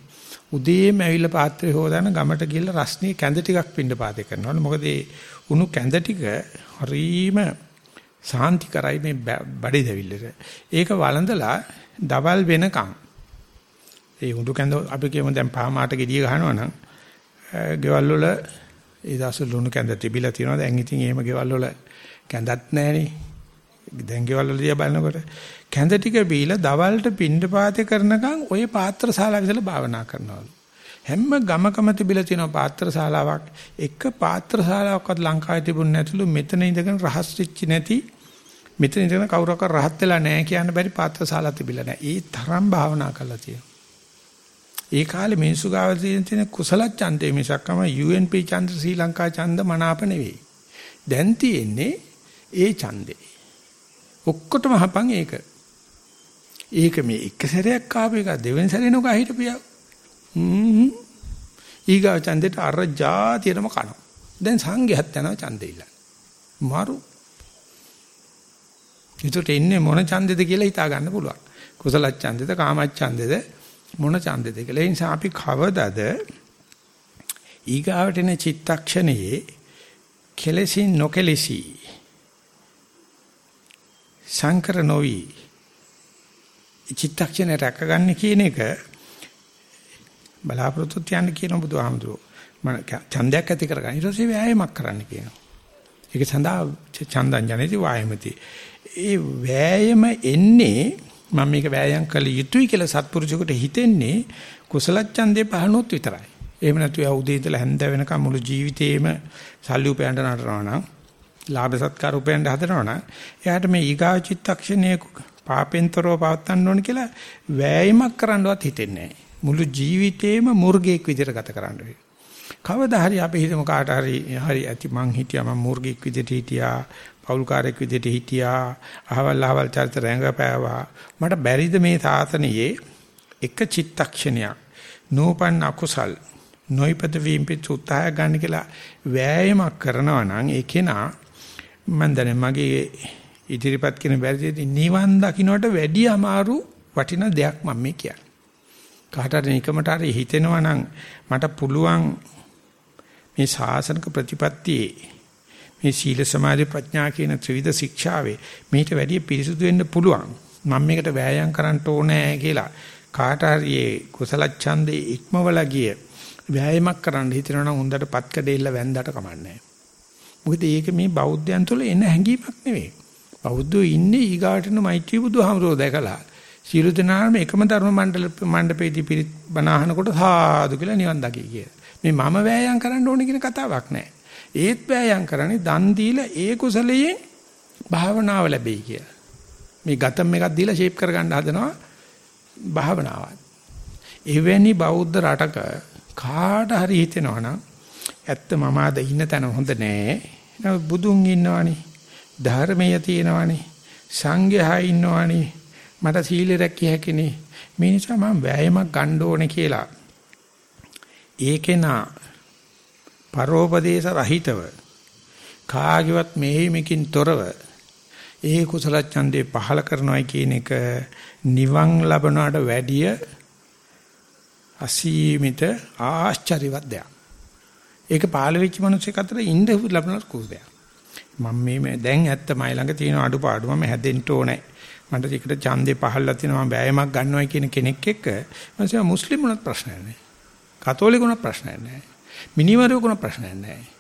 උදේම ඇවිල්ලා පාත්‍රය හොදාන ගමට ගිහලා රස්නේ කැඳ ටිකක් පින්න පාතේ කරනවා. මොකද ඒ උණු කැඳ ටික හරීම සාන්ති කරයි මේ බඩේ දැවිල්ලට. ඒක වළඳලා දවල් වෙනකම් ඒ උඩු කැඳ අපි කියමු දැන් පාමාට ගෙඩිය ගහනවා නම් ගෙවල් වල ඒ දවස් ලුණු කැඳ තිබිලා තියෙනවා. දැන් ඉතින් එහෙම ගෙවල් වල කැඳක් නැහනේ. දැන් ගෙවල් වල දිහා බලනකොට කැඳ ටික බීලා දවල්ට පින්ඩ පාතේ කරනකම් ওই පාත්‍ර ශාලාව විසලා භාවනා කරනවලු. හැම ගමකම තිබිලා තියෙන පාත්‍ර ශාලාවක් එක පාත්‍ර ශාලාවක්වත් ලංකාවේ තිබුණ නැතුළු මෙතන ඉඳගෙන රහස් වෙච්ච නැති මෙතන ඉඳගෙන කවුරක්වත් රහත් වෙලා නැහැ කියන බැරි පාත්‍ර ශාලා තිබිලා නැහැ. ඒ තරම් භාවනා කරලා තියෙනවා. ඒ කාලේ මිනිස්සු ගාව තියෙන කුසල ඡන්දේ මිසක්කම UNP ඡන්ද ශ්‍රී ලංකා ඡන්ද මනාප නෙවෙයි. දැන් තියෙන්නේ ඒ ඡන්දේ. ඔක්කොටම හපන් ඒක. ඒක මේ එක සැරයක් ආපු එක දෙවෙනි සැරේ නෝක හිටපියා. හ්ම්. ඊගා ඡන්දෙට අර જાතියටම කනවා. දැන් සංඝයාත් යනවා ඡන්දෙ ඉල්ලන්න. මාරු. ඒකට එන්නේ මොන ඡන්දෙද කියලා හිතා ගන්න පුළුවන්. කුසල ඡන්දෙද කාම ඡන්දෙද මොන ඡන්දෙද කියලා. ඒ නිසා අපි කවදද ඊගාවට එන චිත්තක්ෂණයේ කෙලසින් නොකෙලසි සංකර නොවි චිත්තක්ෂණය රැකගන්න කියන එක බලාපොරොත්තු තියන්න කියන බුදුහාමුදුරුවෝ මම ඡන්දයක් ඇති කරගන්න ඊට පස්සේ වෑයමක් කරන්න කියනවා. ඒක සඳහා ඡන්දං ජනේති වායමති. ඒ වෑයම එන්නේ මම මේක වෑයම් කළ යුතුයි කියලා සත්පුරුෂයෙකුට හිතෙන්නේ කුසල ඡන්දේ පහනොත් විතරයි. එහෙම නැතු යා උදේ ඉඳලා හැන්ද වෙනකම් මුළු ජීවිතේම සල්ලි උපයන්න නටනවා නම් ලාභ සත්කාර උපයන්න හදනවා නම් එයාට මේ ඊගා චිත්තක්ෂණයේ පාපෙන්තරව පවත්තන්න ඕන කියලා වෑයමක් කරන්නවත් හිතෙන්නේ නැහැ. මුළු ජීවිතේම මුර්ගෙක් විදිහට ගත කරන්න වෙයි. කවදා හරි අපි හිතමු කාට හරි හරි ඇති මං හිටියා මම මුර්ගෙක් විදිහට හිටියා පෞල්කාරයෙක් විදිහට හිටියා අහවල් අහවල් චරිත රැඟපෑවා. මට බැරිද මේ සාසනයේ? එක චිත්තක්ෂණයක්. නූපන් අකුසල් නොයිපද වීම පිට උත්සාහ ගන්න කියලා වෑයමක් කරනවා නම් ඒ කෙනා මම දැන මගේ ඉදිරිපත් කරන බැරිදී නිවන් දකින්නට වැඩි අමාරු වටින දෙයක් මම මේ කියන්නේ. කාට හරි නිකමට හරි හිතෙනවා නම් මට පුළුවන් මේ ශාසනික ප්‍රතිපත්තියේ මේ සීල සමාධි ප්‍රඥා කියන ත්‍රිවිධ ශික්ෂාවේ මේට වැඩිය පිරිසුදු වෙන්න පුළුවන්. මම මේකට වෑයම් කරන්න ඕනේ කියලා කාට හරි ඒ කුසල ඡන්දේ ඉක්මවලා ගිය වෑයමක් කරන්න හිතනවා නම් හොඳට පත්කඩෙල්ල වැන්දට කමන්නේ මොකද ඒක මේ බෞද්ධයන් තුළ එන හැඟීමක් නෙවෙයි. බෞද්ධෝ ඉන්නේ ඊගාටන මෛත්‍රී බුදුහාමරෝ දැකලා සීල දනාම එකම ධර්ම මණ්ඩල මණ්ඩපේදී පිරිත් බණහනකොට සාදු කියලා නිවන් දකි කිය. මේ මම වෑයම් කරන්න ඕනේ කියන කතාවක් නෑ. ඒත් වෑයම් කරන්නේ දන් දීලා ඒ කුසලයෙන් භාවනාව ලැබෙයි කියලා. මේ ගතම් එකක් දීලා ෂේප් කරගන්න හදනවා භාවනාවක්. එවැනි බෞද්ධ රටක කාට හරි හිතෙනවනම් ඇත්ත මම ආද ඉන්න තැන හොඳ නෑ. බුදුන් ඉන්නවනේ. ධර්මයේ තියෙනවනේ. සංඝයා ඉන්නවනේ. මට සීල රැකිය හැකිනේ. මේ නිසා මම වෑයමක් ගන්න ඕනේ කියලා. ඒකේනා පරෝපදේශ රහිතව කාගේවත් මෙහෙමකින් තොරව ඒ කුසල ඡන්දේ පහල කරනවායි කියන එක නිවන් ලබනවට වැඩිය අසීමිත ආශ්චර්යවත් දෙයක්. ඒක පාළ වෙච්ච මිනිස්සෙක් අතර ඉන්න ලබන කුසලයක්. මම මේ දැන් ඇත්තමයි ළඟ තියෙන අඩුපාඩු මම හැදෙන්න ඕනේ. මට ටිකට ඡන්දේ පහළලා තියෙනවා මම වෑයමක් ගන්නවයි කියන කෙනෙක් එක්ක මම මුස්ලිම් උනත් ප්‍රශ්නයක් නැහැ. කතෝලිකුණක් ප්‍රශ්නයක් නැහැ. මිනිමරුවකුණක් ප්‍රශ්නයක් නැහැ.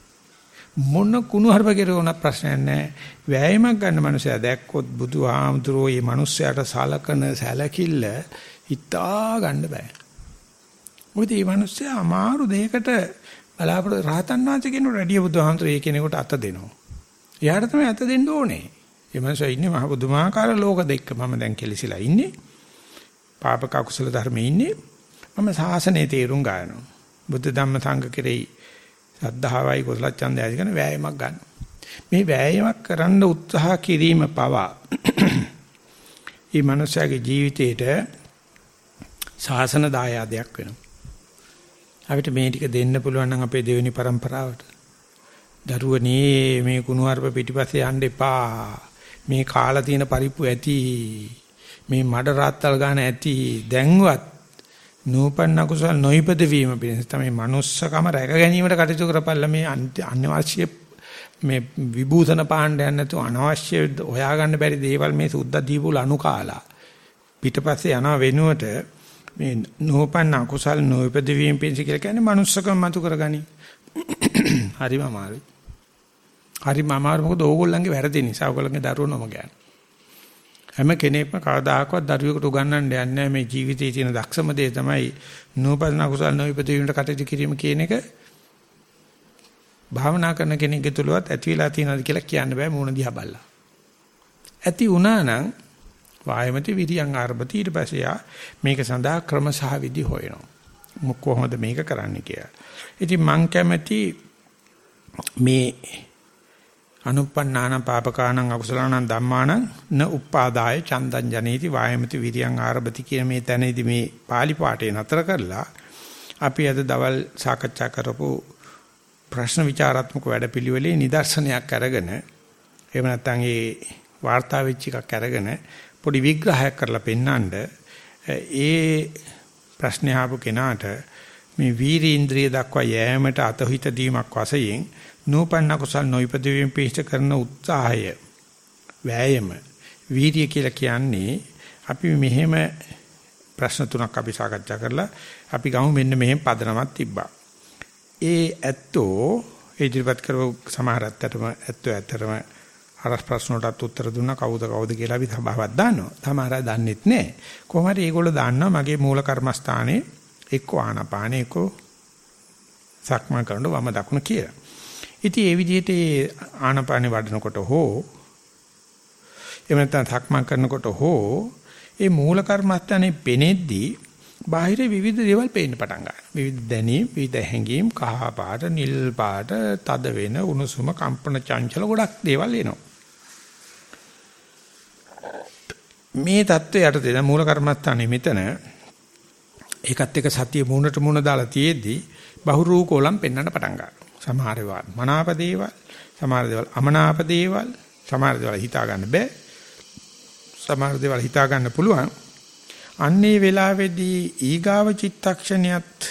මොන කුණු හර්ප කෙරුවොන ප්‍රශ්නයක් නැහැ. වෑයමක් ගන්න මනුස්සයා දැක්කොත් බුදුහාමුදුරෝ මේ මනුස්සයාට සලකන සැලකිල්ල හිතා ගන්න බෑ. මොකද මේ මනුස්සයා අමාරු දෙයකට බලාපොරොත්තු රහතන් වහන්සේ කෙනෙකුට රැඩිය බුදුහාමුදුරෝ ඒ කෙනෙකුට අත දෙනවා. එයාට තමයි අත දෙන්න ඕනේ. මේ මනුස්සයා ඉන්නේ මහ බුදුමාකාර ලෝක දෙක මම දැන් කෙලිසිලා ඉන්නේ. පාපක කුසල ධර්මයේ ඉන්නේ. මම සාසනයේ තේරුම් ගන්නවා. බුද්ධ ධම්ම සංඝ කෙරෙහි සද්ධාවයි කුසල ඡන්දය ඇති කරන වෑයමක් ගන්න. මේ වෑයමක් කරන්න උත්සාහ කිරීම පවා මේ මනුස්සයාගේ ජීවිතේට ශාසන දායාදයක් වෙනවා. අපිට මේ ටික දෙන්න පුළුවන් නම් අපේ දෙවෙනි પરම්පරාවට. දරුවනේ මේ කුණුහරුප පිටිපස්සේ යන්න එපා. මේ කාලා තියෙන පරිප්පු ඇති. මේ මඩ රාත්තල් ගන්න ඇති. දැන්වත් නූපන්න කුසල නොයිපද වීම පිණිස තමයි manussකම රැක ගැනීමට කටයුතු කරපල්ලා මේ අනවශ්‍ය මේ විභූෂණ පාණ්ඩයන් නැතු අනවශ්‍ය හොයාගන්න බැරි දේවල් මේ සුද්ධ දීපුල අනුකාලා පිටපස්සේ යන වෙනුවට මේ නූපන්න කුසල නොයිපද වීම පිණිස කියලා කියන්නේ manussකම මතු කරගනි. හරිම අමාරුයි. හරිම අමාරු මොකද ඕගොල්ලන්ගේ වැරදි නිසා ඕගොල්ලන්ගේ දරුවෝ නොම ගන්න හැම කෙනෙක්ම කවදාකවත් දරුවෙකුට උගන්වන්න යන්නේ මේ ජීවිතයේ තියෙන දක්ෂම දේ තමයි නූපදින කුසල නොවිපදීමට කටයුතු කිරීම කියන එක භාවනා කරන කෙනෙක්ගේ තුලවත් ඇති වෙලා තියෙනවද කියලා කියන්න බෑ මූණ දිහා බලලා. ඇති වුණා නම් වායමති විරියන් ආරම්භති ඊට පස්සේ යා මේක සඳහා ක්‍රම සහ විදි හොයනවා. කොහොමද මේක කරන්න කියලා. ඉතින් මං කැමති මේ අනුප්පන්නාන පාපකානං අකුසලානං ධම්මානං න උපාදාය චන්දං ජනේති වායමති විරියං ආරභති කියන මේ තැනේදී මේ pāli පාඨය නතර කරලා අපි අද දවල් සාකච්ඡා කරපු ප්‍රශ්න විචාරාත්මක වැඩපිළිවෙලේ නිදර්ශනයක් අරගෙන එහෙම නැත්නම් ඒ වාර්තා වෙච්ච එකක් අරගෙන පොඩි විග්‍රහයක් කරලා පෙන්නඳ ඒ ප්‍රශ්න ආපු කෙනාට මේ වීරීන්ද්‍රිය දක්වා යෑමට අතහිත දීමක් වශයෙන් නූපන්න කුසල් නොයිපද වීම පිහිට කරන උත්සාහය වෑයම වීර්ය කියලා කියන්නේ අපි මෙහෙම ප්‍රශ්න තුනක් අපි සාකච්ඡා කරලා අපි ගමු මෙන්න මෙහෙම පදනමක් තිබ්බා. ඒ ඇත්තෝ ඉදිරිපත් කරව සමහර ඇත්තටම ඇත්තෝ ඇත්තටම අරස් ප්‍රශ්න වලට උත්තර දුන්නා කවුද කවුද කියලා අපි සභාවක් දානවා. සමහර අය දන්නෙත් නැහැ. කොහොම හරි ඒගොල්ලෝ දාන්නවා මගේ මූල කර්මස්ථානේ එක්ක ආනාපානේ එක්ක සක්මන් කරනකොට වම දකුණ කියලා. ඉතින් ඒ විදිහට ඒ ආනපානෙ වඩනකොට හෝ එහෙම නැත්නම් සක්මන් කරනකොට හෝ ඒ මූල කර්මස්ථානේ පෙනෙද්දී බාහිර විවිධ දේවල් පේන්න පටන් ගන්නවා. විවිධ දැනීම්, විවිධ හැඟීම්, කහ පාට, නිල් පාට, තද වෙන, උණුසුම, කම්පන චංචල ගොඩක් දේවල් එනවා. මේ தত্ত্বය යටතේ දැන් මූල කර්මස්ථානේ මෙතන ඒකත් එක සතිය මූණට මූණ දාලා තියේදී බහුරූකෝලම් පෙන්වන්න පටන් ගන්නවා. සමහර ඒවා මනාප දේවල්, සමහර දේවල් අමනාප දේවල්, සමහර දේවල් හිතා ගන්න බෑ. සමහර දේවල් හිතා ගන්න පුළුවන්. අන්නේ වෙලාවේදී ඊගාව චිත්තක්ෂණියත්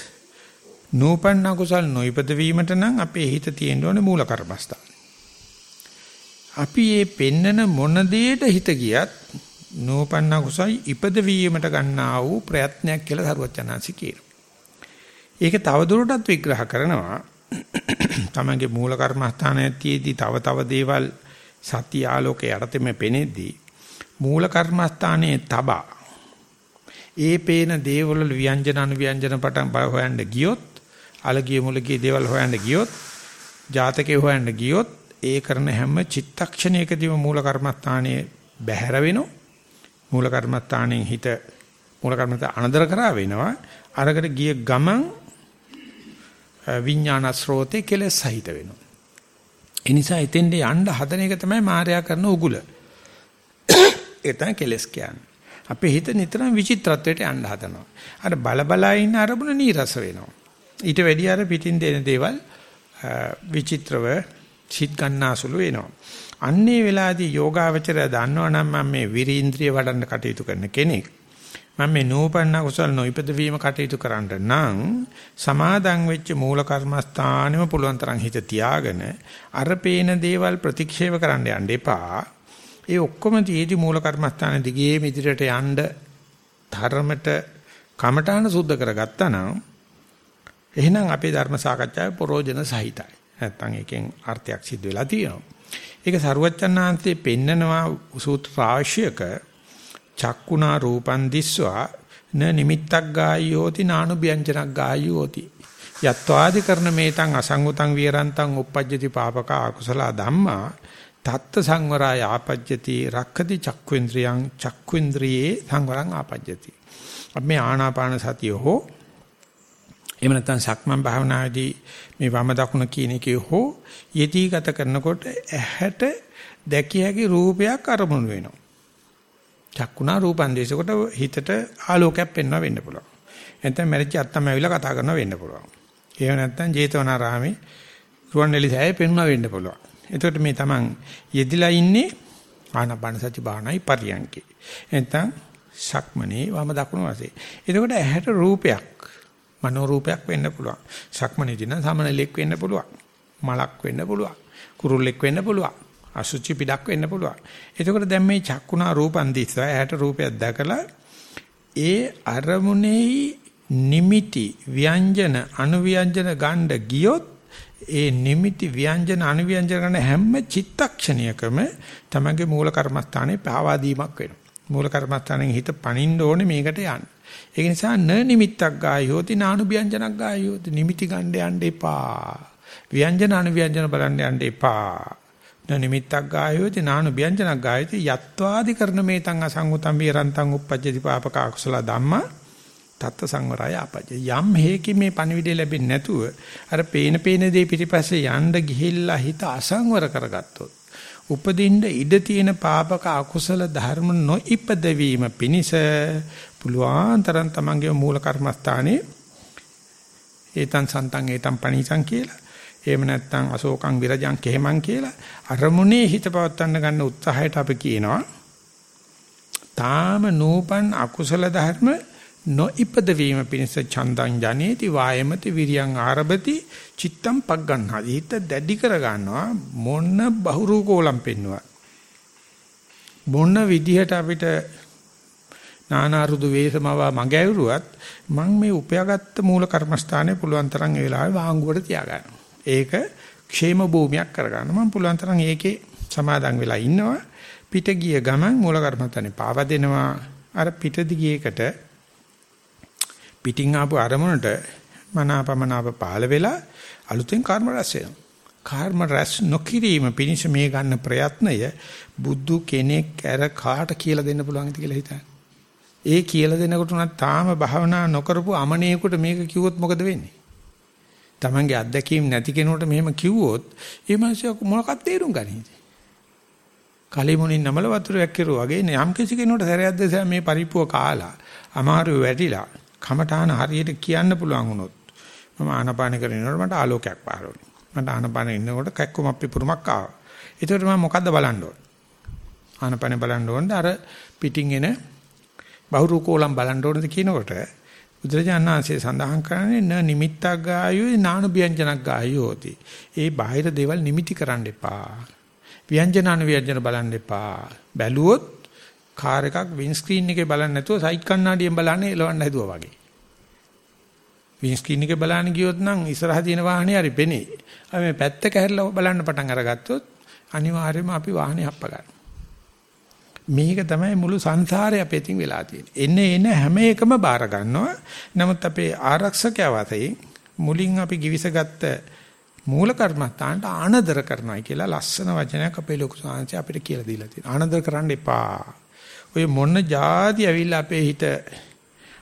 නූපන්න කුසල් නොයිපද වීමට නම් අපේ හිත තියෙන්න ඕනේ මූල කර්මස්ථාන. අපි මේ පෙන්නන මොන දෙයට හිත ගියත් නෝපන්න කුසයි ඉපද වීමට ගන්නා වූ ප්‍රයත්නයක් කියලා සරුවචනාංශි කියනවා. ඒක තවදුරටත් විග්‍රහ කරනවා. තමගේ මූල කර්මස්ථානයේදී තව තව දේවල් සත්‍ය ආලෝකයේ යටතේම පෙනෙද්දී මූල කර්මස්ථානයේ තබා ඒ පේන දේවල් ව්‍යංජන අනුව්‍යංජන පටන් බල හොයන්න ගියොත් අලගිය මුලගිය දේවල් හොයන්න ගියොත් ජාතකේ හොයන්න ගියොත් ඒ කරන හැම චිත්තක්ෂණයකදීම මූල කර්මස්ථානයේ බැහැර වෙනවා. මූල කර්මස්ථානයෙන් හිත මූල කර්මස්ථාන අනදර කරා වෙනවා. අරකට ගිය ගමන් විඥාන ස්රෝතේ කෙලෙස් සහිත වෙනවා ඒ නිසා එතෙන්ට යන්න හදන එක තමයි මායя කරන උගුල ඒ තමයි කෙලස් කියන්නේ. අපේ හිත නිතරම විචිත්‍රත්වයට යන්න හදනවා. අර බල බලා ඉන්න අරමුණ නීරස වෙනවා. ඊට වැඩි අර පිටින් දෙන දේවල් විචිත්‍රව සිත් ගන්නාසුළු වෙනවා. අන්නේ වෙලාවේදී යෝගාවචරය දන්නවනම් මම මේ විරීන්ද්‍රිය වඩන්න කටයුතු කරන කෙනෙක්. මම මේ නූපන්න කුසල නොයිපද වීම කටයුතු කරන්න නම් සමාදන් වෙච්ච මූල කර්මස්ථානෙම පුළුවන් තරම් හිත තියාගෙන අර පේන දේවල් ප්‍රතික්ෂේප කරන්න යන්න එපා. ඒ ඔක්කොම තියේදී මූල කර්මස්ථාන දිගේ ඉදිරියට යන්න ධර්මයට කමඨාන සුද්ධ කරගත්තා නම් එහෙනම් අපේ ධර්ම සාකච්ඡාවේ ප්‍රෝජන සහිතයි. නැත්තම් එකෙන් අර්ථයක් සිද්ධ වෙලා තියෙනවා. ඒක සරුවච්චන්හන්සේ පෙන්නනවා සූත්‍ර රාශියක චක්කුණා රූපං දිස්වා න නිමිත්තක් ගායෝති නානු ව්‍යංජනක් ගායෝති යත්වාදි කරන මේතං අසංගතං විරන්තං uppajjati පාපක අකුසල ධම්මා තත්ත සංවරය ආපජ්ජති රක්ඛති චක්කුන්ද්‍රියං චක්කුන්ද්‍රියේ සංවරං ආපජ්ජති. අපි මේ ආනාපාන සතිය හෝ එහෙම නැත්නම් සක්මන් භාවනාවේදී මේ වම දකුණ කියන එකේ හෝ යෙදී ගත කරනකොට ඇහැට දැකිය හැකි රූපයක් අරමුණු වෙනවා. චක්කුණා රූපං දේශකොට හිතට ආලෝකයක් පෙන්වන්න වෙන්න පුළුවන්. නැත්නම් මැරිච්ච අත්තම ඇවිල්ලා කතා කරනවා වෙන්න පුළුවන්. එහෙම නැත්නම් ජේතවනාරාමේ රුවන්වැලි සෑයේ පෙන්වන්න වෙන්න පුළුවන්. එතකොට මේ Taman යෙදිලා ඉන්නේ ආනාපාන සති භාවනායි පරියන්කේ. නැත්නම් සක්මනේ වම දකුණු වශයෙන්. එතකොට ඇහැට රූපයක් මනෝ රූපයක් වෙන්න පුළුවන්. සක්මනේදී නම් සමනලෙක් වෙන්න පුළුවන්. මලක් වෙන්න පුළුවන්. කුරුල්ලෙක් වෙන්න පුළුවන්. අසුචි පිටක් වෙන්න පුළුවන්. එතකොට දැන් මේ චක්කුණා රූපන් දිස්සා ඇහැට රූපයක් දැකලා ඒ අරමුණෙහි නිමිති ව්‍යංජන අනුව්‍යංජන ගණ්ඩ ගියොත් ඒ නිමිති ව්‍යංජන අනුව්‍යංජන ගන්න හැම චිත්තක්ෂණයකම තමගේ මූල කර්මස්ථානේ පාවා දීමක් වෙනවා. මූල කර්මස්ථානෙන් හිත පනින්න ඕනේ මේකට යන්න. ඒ නිසා න නිමිත්තක් ගායෝති නානු ව්‍යංජනක් ගායෝති නිමිති ගන්න යන්න එපා. ව්‍යංජන අනුව්‍යංජන බලන්න යන්න එපා. නිමිත්තක් ගායෝති නානු ව්‍යංජනක් ගායති යත්වාදි කරන මේතං අසංගතම් විරන්තං uppajjati papaka akusala dhamma තත්ත සංවරය අපජ්ජ. යම් හේකි මේ පණිවිඩය ලැබෙන්නේ නැතුව අර පේන පේන දේ පිටිපස්සේ යන්න ගිහිල්ලා හිත අසංවර කරගත්තොත් උපදින්න ඉඩ තියෙන පාපක අකුසල ධර්ම නොඉපද වීම පිණිස පුළුවන් තරම් තමන්ගේ මූල කර්මස්ථානයේ ඒතන් සන්තන් ඒතන් පණීසං කියලා එහෙම නැත්නම් අශෝකං විරජං කෙහෙමං කියලා අරමුණේ හිත පවත්වන්න ගන්න උත්සාහයට අපි කියනවා. තාම නූපන් අකුසල ධර්ම නොඉපද වීම පිණිස චන්දං ජනේති වායමති විරියං ආරභති චිත්තම් පක් ගන්නවා හිත දැඩි කර ගන්නවා මොන බහුරු කෝලම් පෙන්නවා. මොන විදිහට අපිට නානාරුදු වේසමව මග ඇවුරුවත් මම මේ උපයාගත්ත මූල කර්මස්ථානේ පුළුවන් තරම් ඒ වෙලාවේ වාංගුවට තියාගන්නවා. ඒක ക്ഷേම භූමියක් කරගන්න මම පුළුවන් තරම් ඒකේ සමාදන් වෙලා ඉන්නවා පිට ගිය ගමන් මූල කර්මත්තනේ පාව දෙනවා අර පිට දිගේකට පිටින් ආපු අරමුණට මනාපමනාප පාල වෙලා අලුතෙන් කර්ම රැස් වෙනවා කර්ම රැස් නොකිරීම පිණිස මේ ගන්න ප්‍රයත්නය බුදු කෙනෙක් අර කාට කියලා දෙන්න පුළුවන්ද කියලා හිතන්න. ඒ කියලා දෙනකොට උනත් තාම භාවනා නොකරපු අමනේකට මේක කිව්වොත් මොකද වෙන්නේ? Tamange අත්දැකීම් නැති කෙනෙකුට මෙහෙම කිව්වොත් ඒ මිනිස්සු මොනවක්ද තේරුම් ගන්නේ? කලිමුණින් නමල වතුරක් කෙරුවා වගේ යම් කිසි කෙනෙකුට සැරයක් දෙසම මේ පරිප්පුව කාලා අමාරු වැටිලා කමඨාන හරියට කියන්න පුළුවන් වුණොත් මම ආනපාන කරනකොට මට ආලෝකයක් පහළ වුණා. මට ආනපාන ඉන්නකොට කැක්කම අප්පි පුරුමක් ආවා. ඒකට මම මොකද්ද බලන්න ඕන? ආනපාන බලන්න ඕනද අර පිටින් එන බහුරු කෝලම් බලන්න ඕනද කියනකොට බුදුරජාණන් වහන්සේ සඳහන් කරන්නේ න නිමිත්තක් ගායෝ නානු ව්‍යංජනක් ගායෝති. ඒ බාහිර දේවල් නිමිති කරන්න එපා. ව්‍යංජන අනුව්‍යංජන බලන්න එපා. බැලුවොත් කාර් එකක් වින් ස්ක්‍රීන් එකේ බලන්නේ නැතුව සයිඩ් කණ්ණාඩියෙන් බලන්නේ එලවන්න හැදුවා වගේ. වින් ස්ක්‍රීන් එකේ බලන්න ගියොත් නම් ඉස්සරහ තියෙන වාහනේ හරි පෙනේ. අපි මේ පැත්ත කැරලා බලන්න පටන් අරගත්තොත් අනිවාර්යයෙන්ම අපි වාහනේ හප්ප ගන්නවා. මේක තමයි මුළු සංසාරේ අපේ තින් වෙලා තියෙන්නේ. එන්නේ එන හැම එකම බාර ගන්නවා. නමුත් අපේ ආරක්ෂකයා වතේ මුලින් අපි givisගත්ත මූල කර්මස්ථානට ආනදර කරනවා කියලා ලස්සන වචනයක් අපේ ලොකු සාංශය අපිට කියලා දීලා තියෙනවා. ආනදර කරන්න එපා. ඔය මොන જાති ඇවිල්ලා අපේ හිත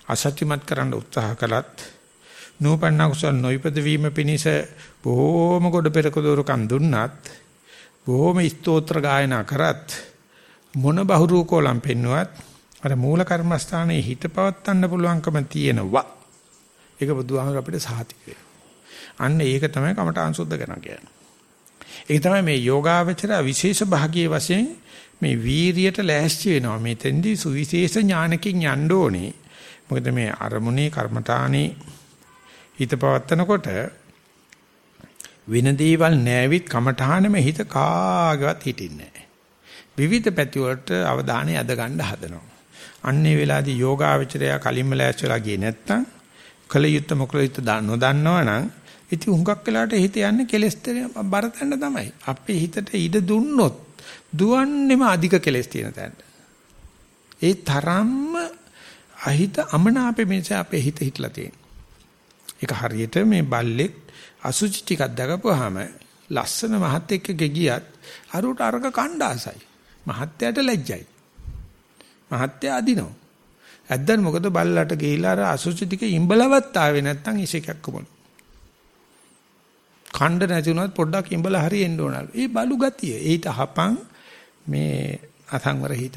අසත්‍යමත් කරන්න උත්සාහ කළත් නූපන්න කුසල නොයිපද වීම පිණිස බොහෝම කොට පෙරක දොරකන් දුන්නත් බොහෝම ස්තෝත්‍ර ගායනා කරත් මොන බහුරූකෝලම් පෙන්නුවත් අර මූල කර්මස්ථානයේ හිත පවත්වන්න පුළුවන්කම තියෙනවා. ඒක බුදුහාමර අපිට සාතික අන්න ඒක තමයි කමඨාන් සුද්ධ කරනවා කියන්නේ. ඒක තමයි මේ යෝගාවචර විශේෂ භාගයේ වශයෙන් මේ වීරියට ලෑස්ති වෙනවා. මේ තෙන්දි සුවිශේෂ ඥානකින් යන්න ඕනේ. මොකද මේ අරමුණේ කර්මතානේ හිත පවත්නකොට වෙන දේවල් නැවිත් කමඨානෙම හිත කාගවත් හිටින්නේ නැහැ. විවිධ පැති වලට අවධානය අද ගන්න හදනවා. අන්නේ වෙලාවේදී යෝගාවචරය කලින්ම ලෑස්තිලා ගියේ නැත්තම් කල යුත්තේ මොකල යුත්තේ නොදන්නවනම් ඉතින් හුඟක් වෙලාවට හිත යන්නේ කෙලස් බරතැන්න තමයි. අපේ හිතට ඉඩ දුන්නොත් දුවන්නේම අධික කෙලස් තියෙන තැනට. ඒ තරම්ම අහිත අමනාපෙ මිස අපේ හිත හිටලා තියෙන. ඒක හරියට මේ බල්ලෙක් අසුචි ටිකක් දකපුවාම ලස්සන මහත් එක්ක ගියත් අරුට අරක කණ්ඩාසයි. මහත්යට ලැජ්ජයි. මහත්ය අදිනවා. ඇද්දන් මොකද බල්ලට ගිහිලා අර අසුචි ටික ඉඹලවත් ආවේ නැත්තම් ඉසේකක් කොමලු. ඛණ්ඩ නැති වුණත් පොඩ්ඩක් ඉඹලා හරි එන්න ඕනලු. ඒ බලු ගතිය. ඊට හපං මේ අසංවර හිත.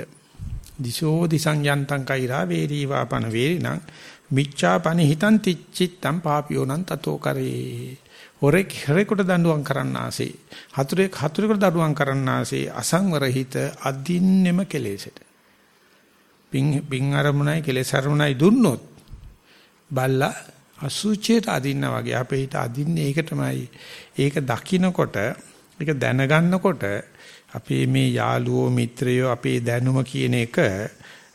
දිශෝ දිසං යන්තං කෛරා වේරී වාපන වේරිණං මිච්ඡා පනි හිතං තිච්චිත්තං පාපියෝනං තතෝ කරේ. හොරෙක් හරෙකුට දඬුවම් කරන්න ආසේ. හතුරෙක් හතුරෙකුට දඬුවම් කරන්න ආසේ. අසංවර හිත අදින්නෙම කෙලෙසට. පින් පින් අරමුණයි කෙලෙස් අරමුණයි දුන්නොත් බල්ලා අසුචියට අදින්න වගේ අපේ හිත අදින්නේ ඒක තමයි. ඒක දකින්නකොට ඒක දැනගන්නකොට අපේ මේ යාළුවෝ මිත්‍රයෝ අපේ දැනුම කියන එක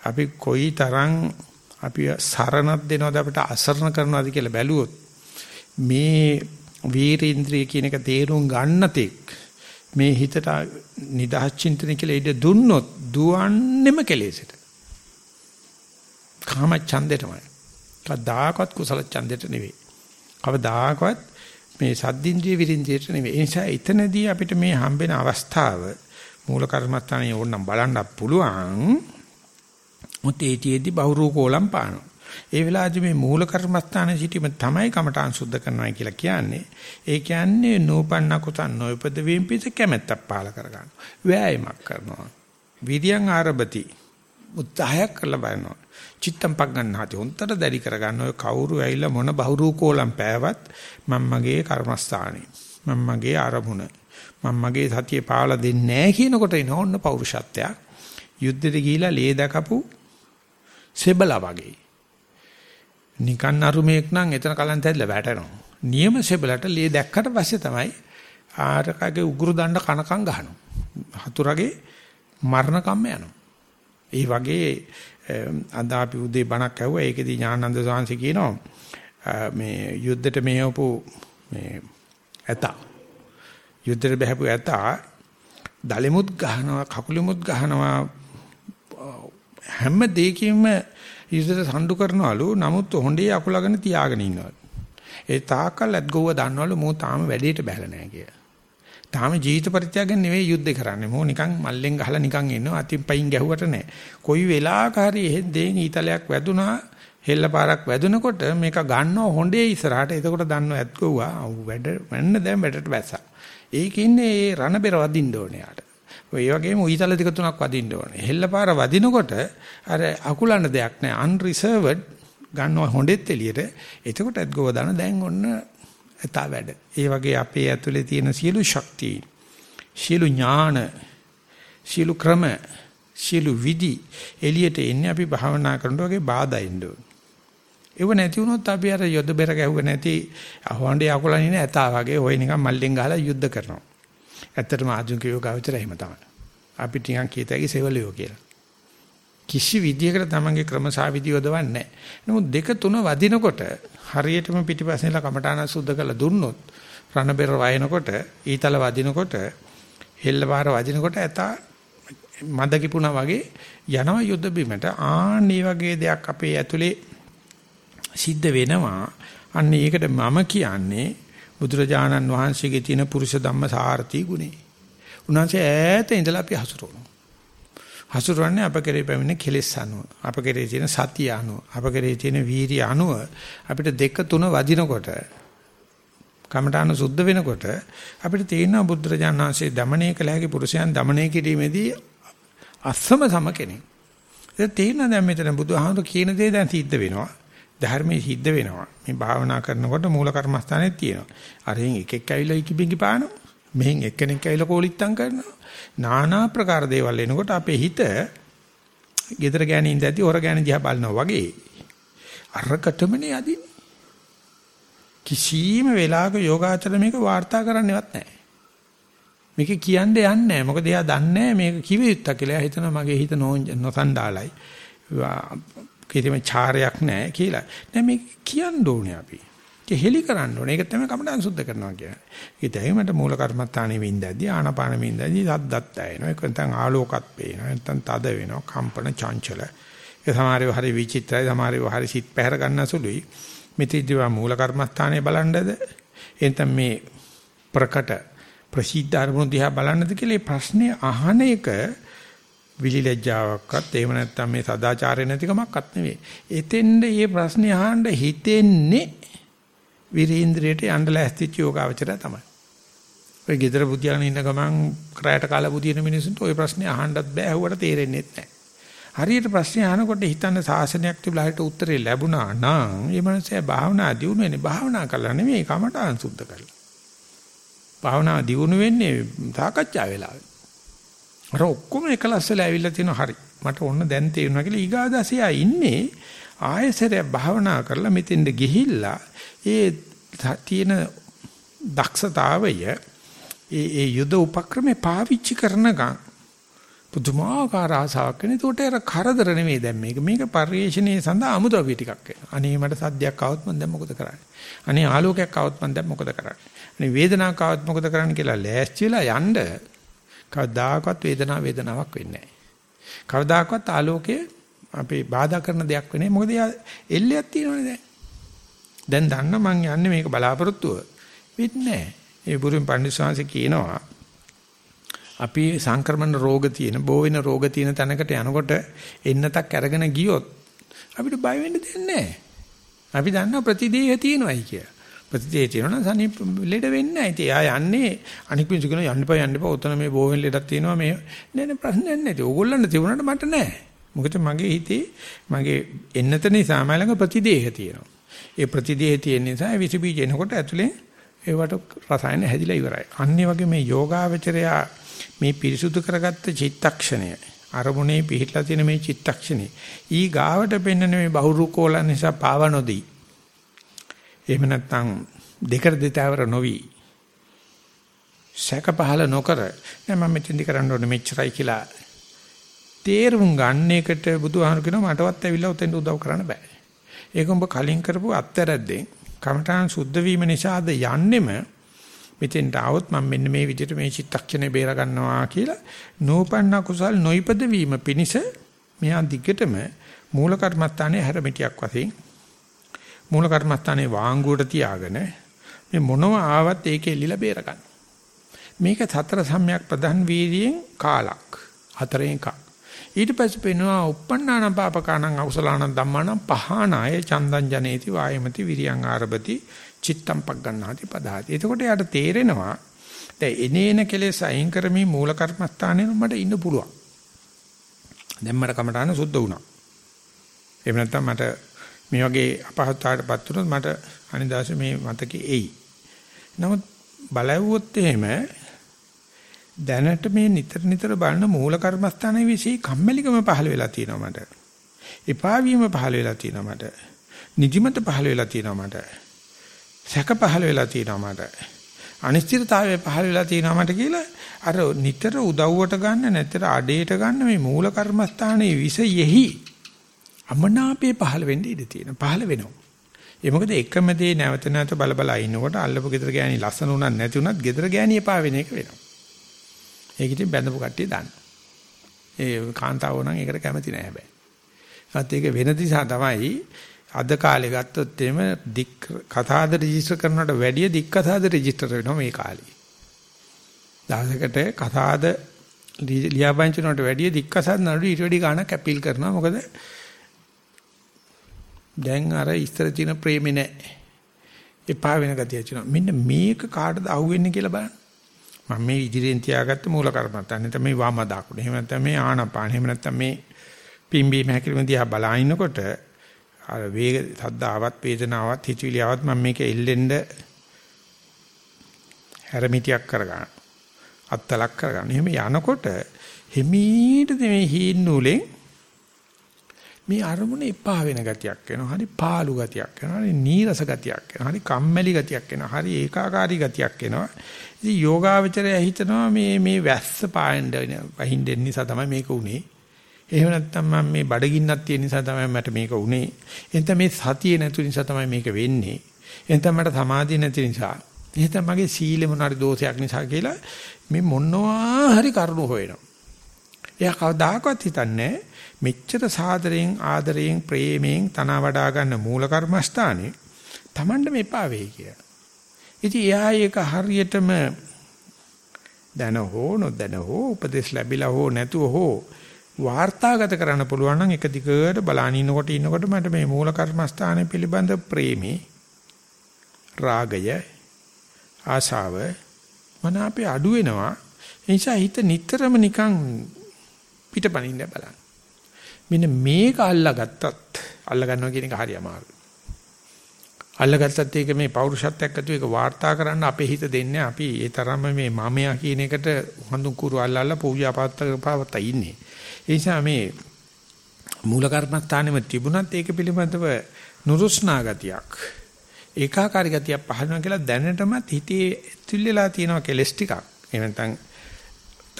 අපි කොයි තරම් අපි සරණක් දෙනවද අපිට අසරණ කරනවද කියලා බැලුවොත් මේ වීරේන්ද්‍රිය කියන එක තේරුම් ගන්න තෙක් මේ හිතට නිදහස් චින්තන කියලා ඉඩ දුන්නොත් දුවන්නෙම කෙලෙසට කාම ඡන්දෙටමයි. කවදාකවත් කුසල ඡන්දෙට නෙවෙයි. කවදාකවත් මේ සද්දින්ද්‍රිය විරින්ද්‍රියට නෙවෙයි. ඒ නිසා එතනදී අපිට මේ හම්බෙන අවස්ථාව මූල කර්මස්ථානයේ ඕනනම් බලන්න පුළුවන්. මොත් ඒතිෙදි බහුරූ කෝලම් පානවා. ඒ වෙලාවේදී මේ මූල කර්මස්ථානයේ සිටීම තමයි කමඨාන් සුද්ධ කරනවා කියලා කියන්නේ. ඒ කියන්නේ නූපන්න කුසන් නොයිපද වීම පිට කැමැත්තක් පාල කරගන්න. වෑයමක් කරනවා. විරියන් ආරබති. උත්සාහයක් කරලා බලනවා. චිත්තම් පක් ගන්නාති හොන්තර දැඩි කරගන්න ඔය කවුරු ඇවිල්ලා මොන බහුරූ කෝලම් පෑවත් මම මගේ කර්මස්ථානේ මම මගේ ආරමුණ මම මගේ සතිය පාවලා දෙන්නේ නැහැ කියනකොට එන ඕන්න පෞරුෂත්වයක් යුද්ධෙට ගිහිලා ලේ දකපු සෙබලා වගේ නිකන් අරුමේක් නම් එතන කලන්ත ඇදලා වැටෙනවා. නියම සෙබලට ලේ දැක්කට පස්සේ තමයි ආරකගේ උගුරු දණ්ඩ කනකම් ගහනවා. හතුරගේ මරණ කම්ම යනවා. ඒ වගේ අද අපි උදේ බණක් ඇහුවා. ඒකෙදී ඥානන්ද සාංශ කියනවා මේ යුද්ධයට මෙහෙවපු මේ ඇත. යුද්ධයට බහැපු ඇත දලෙමුත් ගහනවා කකුලෙමුත් ගහනවා. හැම දෙයකින්ම යුද්ධයට සම්ඩු කරනවලු නමුත් හොඬේ අකුලගෙන තියාගෙන ඉන්නවා ඒ තාකල් ඇත්ගොව දන්නවලු මෝ තාම වැඩේට බැහැලා නැහැ කියලා තාම ජීවිත පරිත්‍යාගයෙන් නෙවෙයි යුද්ධ කරන්නේ. මො නිකන් මල්ලෙන් ගහලා නිකන් ඉන්නවා. අතින් පයින් ගැහුවට නෑ. කොයි වෙලාවක හරි එහෙන් දෙයින් ඊතලයක් වැදුනා හෙල්ල පාරක් වැදුනකොට මේක ගන්නව හොඬේ ඉස්සරහට. එතකොට දන්නව ඇත් ගොව්වා. වැඩ වෙන්න දැන් වැඩට බැස්සා. ඒකින්නේ ඒ රණ බෙර වදින්න ඕනේ යාට. ඔය වගේම ඊතල දෙක තුනක් වදින්න ඕනේ. හෙල්ල පාර වදිනකොට අර අකුලන්න දෙයක් නෑ. unreserved ගන්නව හොඬෙත් එළියට. එතකොට ඇත් ගොව දාන දැන් ඔන්න එතා වැඩ. ඒ වගේ අපේ ඇතුලේ තියෙන සියලු ශක්තිය, සියලු ඥාන, සියලු ක්‍රම, සියලු විදි එළියට එන්නේ අපි භාවනා කරනකොට වගේ බාධා එන්න ඕන. ඒව නැති වුණොත් අපි අර යොද බෙර ගැහුව නැති අහවණ්ඩේ අකුලන් ඉන්නේ ඇතා වගේ ඔය නිකන් මල්ලෙන් ගහලා යුද්ධ කරනවා. ඇත්තටම ආධුනික යෝගාවචරය එහෙම තමයි. අපි ටිකක් කීතයි සෙවලියෝ කියලා. කිසි විදියකට තමන්ගේ ක්‍රමසාවිදි යොදවන්නේ නැහැ. නමුත් දෙක තුන වදිනකොට හරියටම පිටිපස්සෙන්ලා කමඨාන සුද්ධ කරලා දුන්නොත් රණ බෙර වයනකොට ඊතල වදිනකොට හෙල්ල පාර වදිනකොට ඇත මද කිපුණා වගේ යනවා යුද්ධ බිමට ආන් මේ වගේ දෙයක් අපේ ඇතුලේ සිද්ධ වෙනවා අන්න ඒකට මම කියන්නේ බුදුරජාණන් වහන්සේගේ තියෙන පුරුෂ ධම්ම සාර්ථී ගුණේ. උන්වහන්සේ ඈත ඉඳලා අපි හසුරවනවා. හසුරවන්නේ අප කෙරේ පැමිණෙන කෙලෙස් අනුව, අප කෙරේ තියෙන සතිය අනුව, අප කෙරේ තියෙන වීරිය අනුව අපිට දෙක තුන වදිනකොට කමඨාන සුද්ධ වෙනකොට අපිට තේරෙනවා බුදුරජාණන් වහන්සේ দমনය කළ හැකි පුරුෂයන් দমনය කිරීමේදී අස්සම සම කෙනෙක්. ඒක තේරෙනවා දැන් මෙතන බුදුහාමුදුර කියන දේ දැන් සිද්ධ වෙනවා. ධර්මයේ සිද්ධ වෙනවා. මේ භාවනා කරනකොට මූල කර්මස්ථානෙත් තියෙනවා. අරෙන් එකෙක් ඇවිල්ලා ඉකිබිඟි පානවා. මෙහෙන් එක්කෙනෙක් ඇවිල්ලා කෝලිත්තම් කරනවා. নানা ප්‍රකාර දේවල් එනකොට අපේ හිත gedara ගෑණි ඉඳදී හොර ගෑණි දිහා බලනවා වගේ අරකටමනේ අදින්නේ. කිසියම් වෙලාවක යෝගාචර මේක වාර්තා කරන්නේවත් නැහැ. මේක කියන්නේ යන්නේ නැහැ. මොකද එයා දන්නේ මේක කිව යුත්තක් කියලා. එයා හිතනවා මගේ හිත නොසන්ඩාලයි. කිසිම චාරයක් නැහැ කියලා. දැන් මේක කියන්න ඕනේ අපි. ඒක හෙලි කරන්න ඕනේ. ඒක තමයි කමඩන් සුද්ධ කරනවා කියන්නේ. ඒක තමයි මට මූල කර්මත්තානේ වින්දදී ආනාපාන වින්දදී සද්දත් ඇයෙනවා. ඒක නැත්නම් ආලෝකත් පේනවා. නැත්නම් තද වෙනවා. කම්පන චංචල. ඒ සමහරව හරි විචිත්‍රයි. සමහරව හරි සිත් පැහැර ගන්න සුළුයි. මෙතෙදිවා මූල කර්මස්ථානයේ බලන්නද එතන මේ ප්‍රකට ප්‍රසිද්ධ අරමුණු දිහා බලන්නද කියලා ප්‍රශ්නේ අහන එක විලිලැජ්ජාවක්වත් එහෙම නැත්නම් මේ සදාචාරය නැතිකමක්වත් නෙවෙයි. එතෙන්ද මේ ප්‍රශ්නේ අහන්න හිතෙන්නේ විරීන්ද්‍රයට යන්න ලෑස්තිච්ච යෝගාවචරය තමයි. ඔය gedara බුදියාගෙන ඉන්න ගමන් කරායට කාලා බුදින මිනිස්සුන්ට ওই ප්‍රශ්නේ අහන්නත් බෑ. ඇහුවට තේරෙන්නේ නැහැ. හරියට ප්‍රශ්නේ අහනකොට හිතන්න සාසනයක් තිබුණා හිට උත්තරේ ලැබුණා නම් ඒ මනුස්සයා භාවනා දියුණු වෙන්නේ භාවනා කරලා නෙමෙයි කමඨාන් සුද්ධ කරලා. භාවනා දියුණු වෙන්නේ සාකච්ඡා වෙලාවේ. අර ඔක්කොම එකලස් වෙලා ඇවිල්ලා තියෙනවා හරි. මට ඕන දැන් තේරුණා කියලා ඊගාදාසියා ඉන්නේ ආයසරය භාවනා කරලා මෙතෙන්ද ගිහිල්ලා ඒ තියෙන දක්ෂතාවය ඒ ඒ යුද උපක්‍රමේ පාවිච්චි කරනකම් පුදුමාකාර ආසාවක් වෙන. ඒකට අර කරදර නෙමෙයි දැන් මේක. මේක පරිේශණයේ සඳහා අමුද්‍රව්‍ය ටිකක් වෙනවා. අනේ මට සද්දයක් આવොත් මම දැන් මොකද කරන්නේ? අනේ ආලෝකයක් આવොත් මම දැන් මොකද කරන්නේ? අනේ වේදනාවක් આવොත් මොකද කරන්නේ කියලා ලෑස්ති වෙලා යන්න කවදාකවත් වේදනාව වේදනාවක් වෙන්නේ නැහැ. කවදාකවත් ආලෝකයේ අපේ බාධා කරන දෙයක් වෙන්නේ. මොකද යා එල්ලයක් තියෙනවනේ දැන්. දැන් දන්න මං යන්නේ මේක බලාපොරොත්තුව. වෙන්නේ නැහැ. ඒ බුරුම් පඬිස්සවාංශ කියනවා අපි සංක්‍රමණ රෝග තියෙන, බෝ වෙන රෝග තියෙන තැනකට යනකොට එන්නතක් අරගෙන ගියොත් අපිට බය වෙන්න දෙන්නේ නැහැ. අපි දන්නවා ප්‍රතිදේහ තියෙනවායි කියලා. ප්‍රතිදේහ තියෙනවා නම් සනීප ලෙඩ වෙන්නේ නැහැ. ඉතින් එයා යන්නේ අනික් මිනිස්සු කියන යන්න එපා යන්න එපා. උතන මේ බෝ වෙන ලෙඩක් තියෙනවා මේ නෑ නෑ ප්‍රශ්නයක් නැහැ. ඕගොල්ලන්ට තිබුණාට මට නැහැ. මොකද මගේ හිතේ මගේ එන්නත නිසා මම ළඟ ප්‍රතිදේහ තියෙනවා. ඒ ප්‍රතිදේහ තියෙන නිසා විස බීජ එනකොට ඇතුලේ ඒවට රසායන හැදිලා ඉවරයි. අන්නේ වගේ මේ යෝගාවචරයා මේ පිරිසුදු කරගත්ත චිත්තක්ෂණය අරමුණේ පිහිටලා තියෙන මේ චිත්තක්ෂණේ ඊ ගාවට පෙන්වන මේ බහුරුකෝල නිසා පාව නොදී එහෙම නැත්නම් දෙකට දෙතවර නොවි සැක පහල නොකර නෑ මම මෙතෙන්දි කරන්න ඕනේ මෙච්චරයි කියලා තේරුම් ගන්න එකට බුදුහාමුදුරු කියනවා මටවත් ඇවිල්ලා උතෙන් උදව් කරන්න බෑ. ඒක උඹ කලින් කරපු අත්තරද්දෙන් කමඨාන් සුද්ධ වීම නිසාද යන්නෙම මෙතෙන්ට આવොත් මම මෙන්න මේ විදිහට මේ චිත්තක්ෂණය බේර ගන්නවා කියලා නෝපන්න කුසල් නොයිපද වීම පිණිස මෙහා දිගටම මූල කර්මස්ථානයේ හැරමිටියක් වශයෙන් මූල කර්මස්ථානයේ වාංගුවට තියාගෙන මේ මොනව ආවත් ඒකේ එල්ලිලා බේර ගන්න. මේක සතර සම්‍යක් ප්‍රධාන වීර්යයෙන් කාලක් හතරෙන් එකක්. ඊට පස්සේ පෙනවා uppannāna pāpakānaṁ akusalaṇaṁ dhammānaṁ pahānāya චන්දං ජනේති වායමති විරියං ආරභති චිත්තම් පක් ගන්නාති පදාති. එතකොට යාට තේරෙනවා දැන් එනේන කෙලෙස් අයින් කරමින් මූල කර්මස්ථානයේ මට ඉන්න පුළුවන්. දැන් මට කමටහන සුද්ධ වුණා. එහෙම නැත්නම් මට මේ වගේ අපහසුතාවයටපත් වුණොත් මට අනිදාසේ මේ මතකේ එයි. නමුත් බලවුවොත් එහෙම දැනට මේ නිතර නිතර බලන මූල කර්මස්ථානයේ විශ්ේ කම්මැලිකම පහළ වෙලා තියෙනවා මට. එපා වීම පහළ වෙලා තියෙනවා මට. නිදිමත පහළ වෙලා තියෙනවා මට. සැක පහළ වෙලා තියෙනවා මට. අනිශ්චිතතාවය පහළ වෙලා තියෙනවා මට කියලා අර නිතර උදව්වට ගන්න නැතර අඩේට ගන්න මේ මූල කර්මස්ථානයේ විසයෙහි අමනාපේ පහළ වෙන්න ඉඩ තියෙනවා. පහළ වෙනවා. ඒ මොකද එකම දේ නැවත නැවත බල බල ඉන්නකොට අල්ලපු ගෙදර ගෑණි ලස්සන උනත් නැති උනත් ගෙදර ගෑණි එපා වෙන එක වෙනවා. ඒක ඉතින් බැඳපු කට්ටිය දන්න. ඒ කාන්තාව නම් ඒකට කැමති නෑ හැබැයි. ඒත් ඒක වෙන දිසා තමයි අද කාලේ ගත්තොත් එimhe දික් කතාද රෙජිස්ටර් කරනවට වැඩිය දික් කතාද රෙජිස්ටර් වෙනවා මේ කාලේ. දවසකට කතාද ලියාපදිංචිනවට වැඩිය දික් කතාද නඩු ඊට වැඩි ගාණක් අපීල් කරනවා. මොකද දැන් අර ඉස්තර තියෙන ප්‍රේමේ නැහැ. එපා වෙන ගතිය තියෙනවා. මෙන්න මේක කාටද අහුවෙන්නේ කියලා බලන්න. මම මේ ඉදිරියෙන් තියාගත්ත මූල කර්මත්තා නැත්නම් මේ වාම දකුණ. එහෙම නැත්නම් මේ ආනපාන. එහෙම නැත්නම් මේ පිම්බීම හැකිලිම දිහා බලනකොට අර වේග සද්දාවත් වේදනාවත් හිතවිලි ආවත් මම මේක එල්ලෙන්න හැරමිටියක් කරගන්න. අත්තලක් කරගන්න. එහෙම යනකොට හිමීට මේ හීන් නූලෙන් මේ අරමුණ එපා වෙන ගතියක් වෙනවා. හරි පාළු ගතියක් වෙනවා. හරි නීරස ගතියක් වෙනවා. හරි කම්මැලි ගතියක් වෙනවා. හරි ඒකාකාරී ගතියක් වෙනවා. ඉතින් යෝගාවචරය හිතනවා මේ මේ වැස්ස පායන්න වහින්න නිසා තමයි මේක උනේ. එහෙම නැත්නම් මම මේ බඩගින්නක් තියෙන නිසා තමයි මට මේක උනේ. එතන මේ සතිය නැතු නිසා තමයි මේක වෙන්නේ. එතන මට සමාධිය නැති නිසා. එහෙනම් මගේ සීලෙ මොනාරි දෝෂයක් නිසා කියලා මේ මොනවා හරි කරුණු හොයනවා. එයා කවදාකවත් හිතන්නේ මෙච්චර සාදරයෙන් ආදරයෙන් ප්‍රේමයෙන් තන වඩා ගන්න මූල කර්මස්ථානේ Tamanda මෙපා වෙයි කියලා. ඉතින් එයා ඒක හරියටම දැන හෝ නොදැන හෝ උපදේශ ලැබිලා හෝ නැතුව හෝ වාර්තාගත කරන්න පුළුවන් නම් එක දිගට බලාන ඉන්නකොට ඉන්නකොට මට මේ මූල කර්මස්ථානය පිළිබඳ ප්‍රේමේ රාගය ආශාව මන අපේ අඩු වෙනවා ඒ නිසා හිත නිතරම නිකන් පිටපණින්න බලන්න මෙන්න මේක අල්ලගත්තත් අල්ල ගන්නවා කියන එක හරි අමාරුයි. අල්ලගත්තත් ඒක මේ පෞරුෂත්වයක් ඇතුව ඒක වාර්තා කරන්න අපේ හිත දෙන්නේ අපි ඒ තරම්ම මේ මමයා කියන එකට හඳුන් කුරු අල්ලලා පූජා පාත්ත ඉන්නේ. ඒ නිසා මේ මූල කර්මස්ථානෙම තිබුණත් ඒක පිළිබඳව නුරුස්නා ගතියක් ඒකාකාරී ගතියක් පහළ වෙනවා කියලා දැනටමත් හිතේ ඇතුල්ලා තියෙනවා කෙලස් ටිකක්. එහෙම නැත්නම්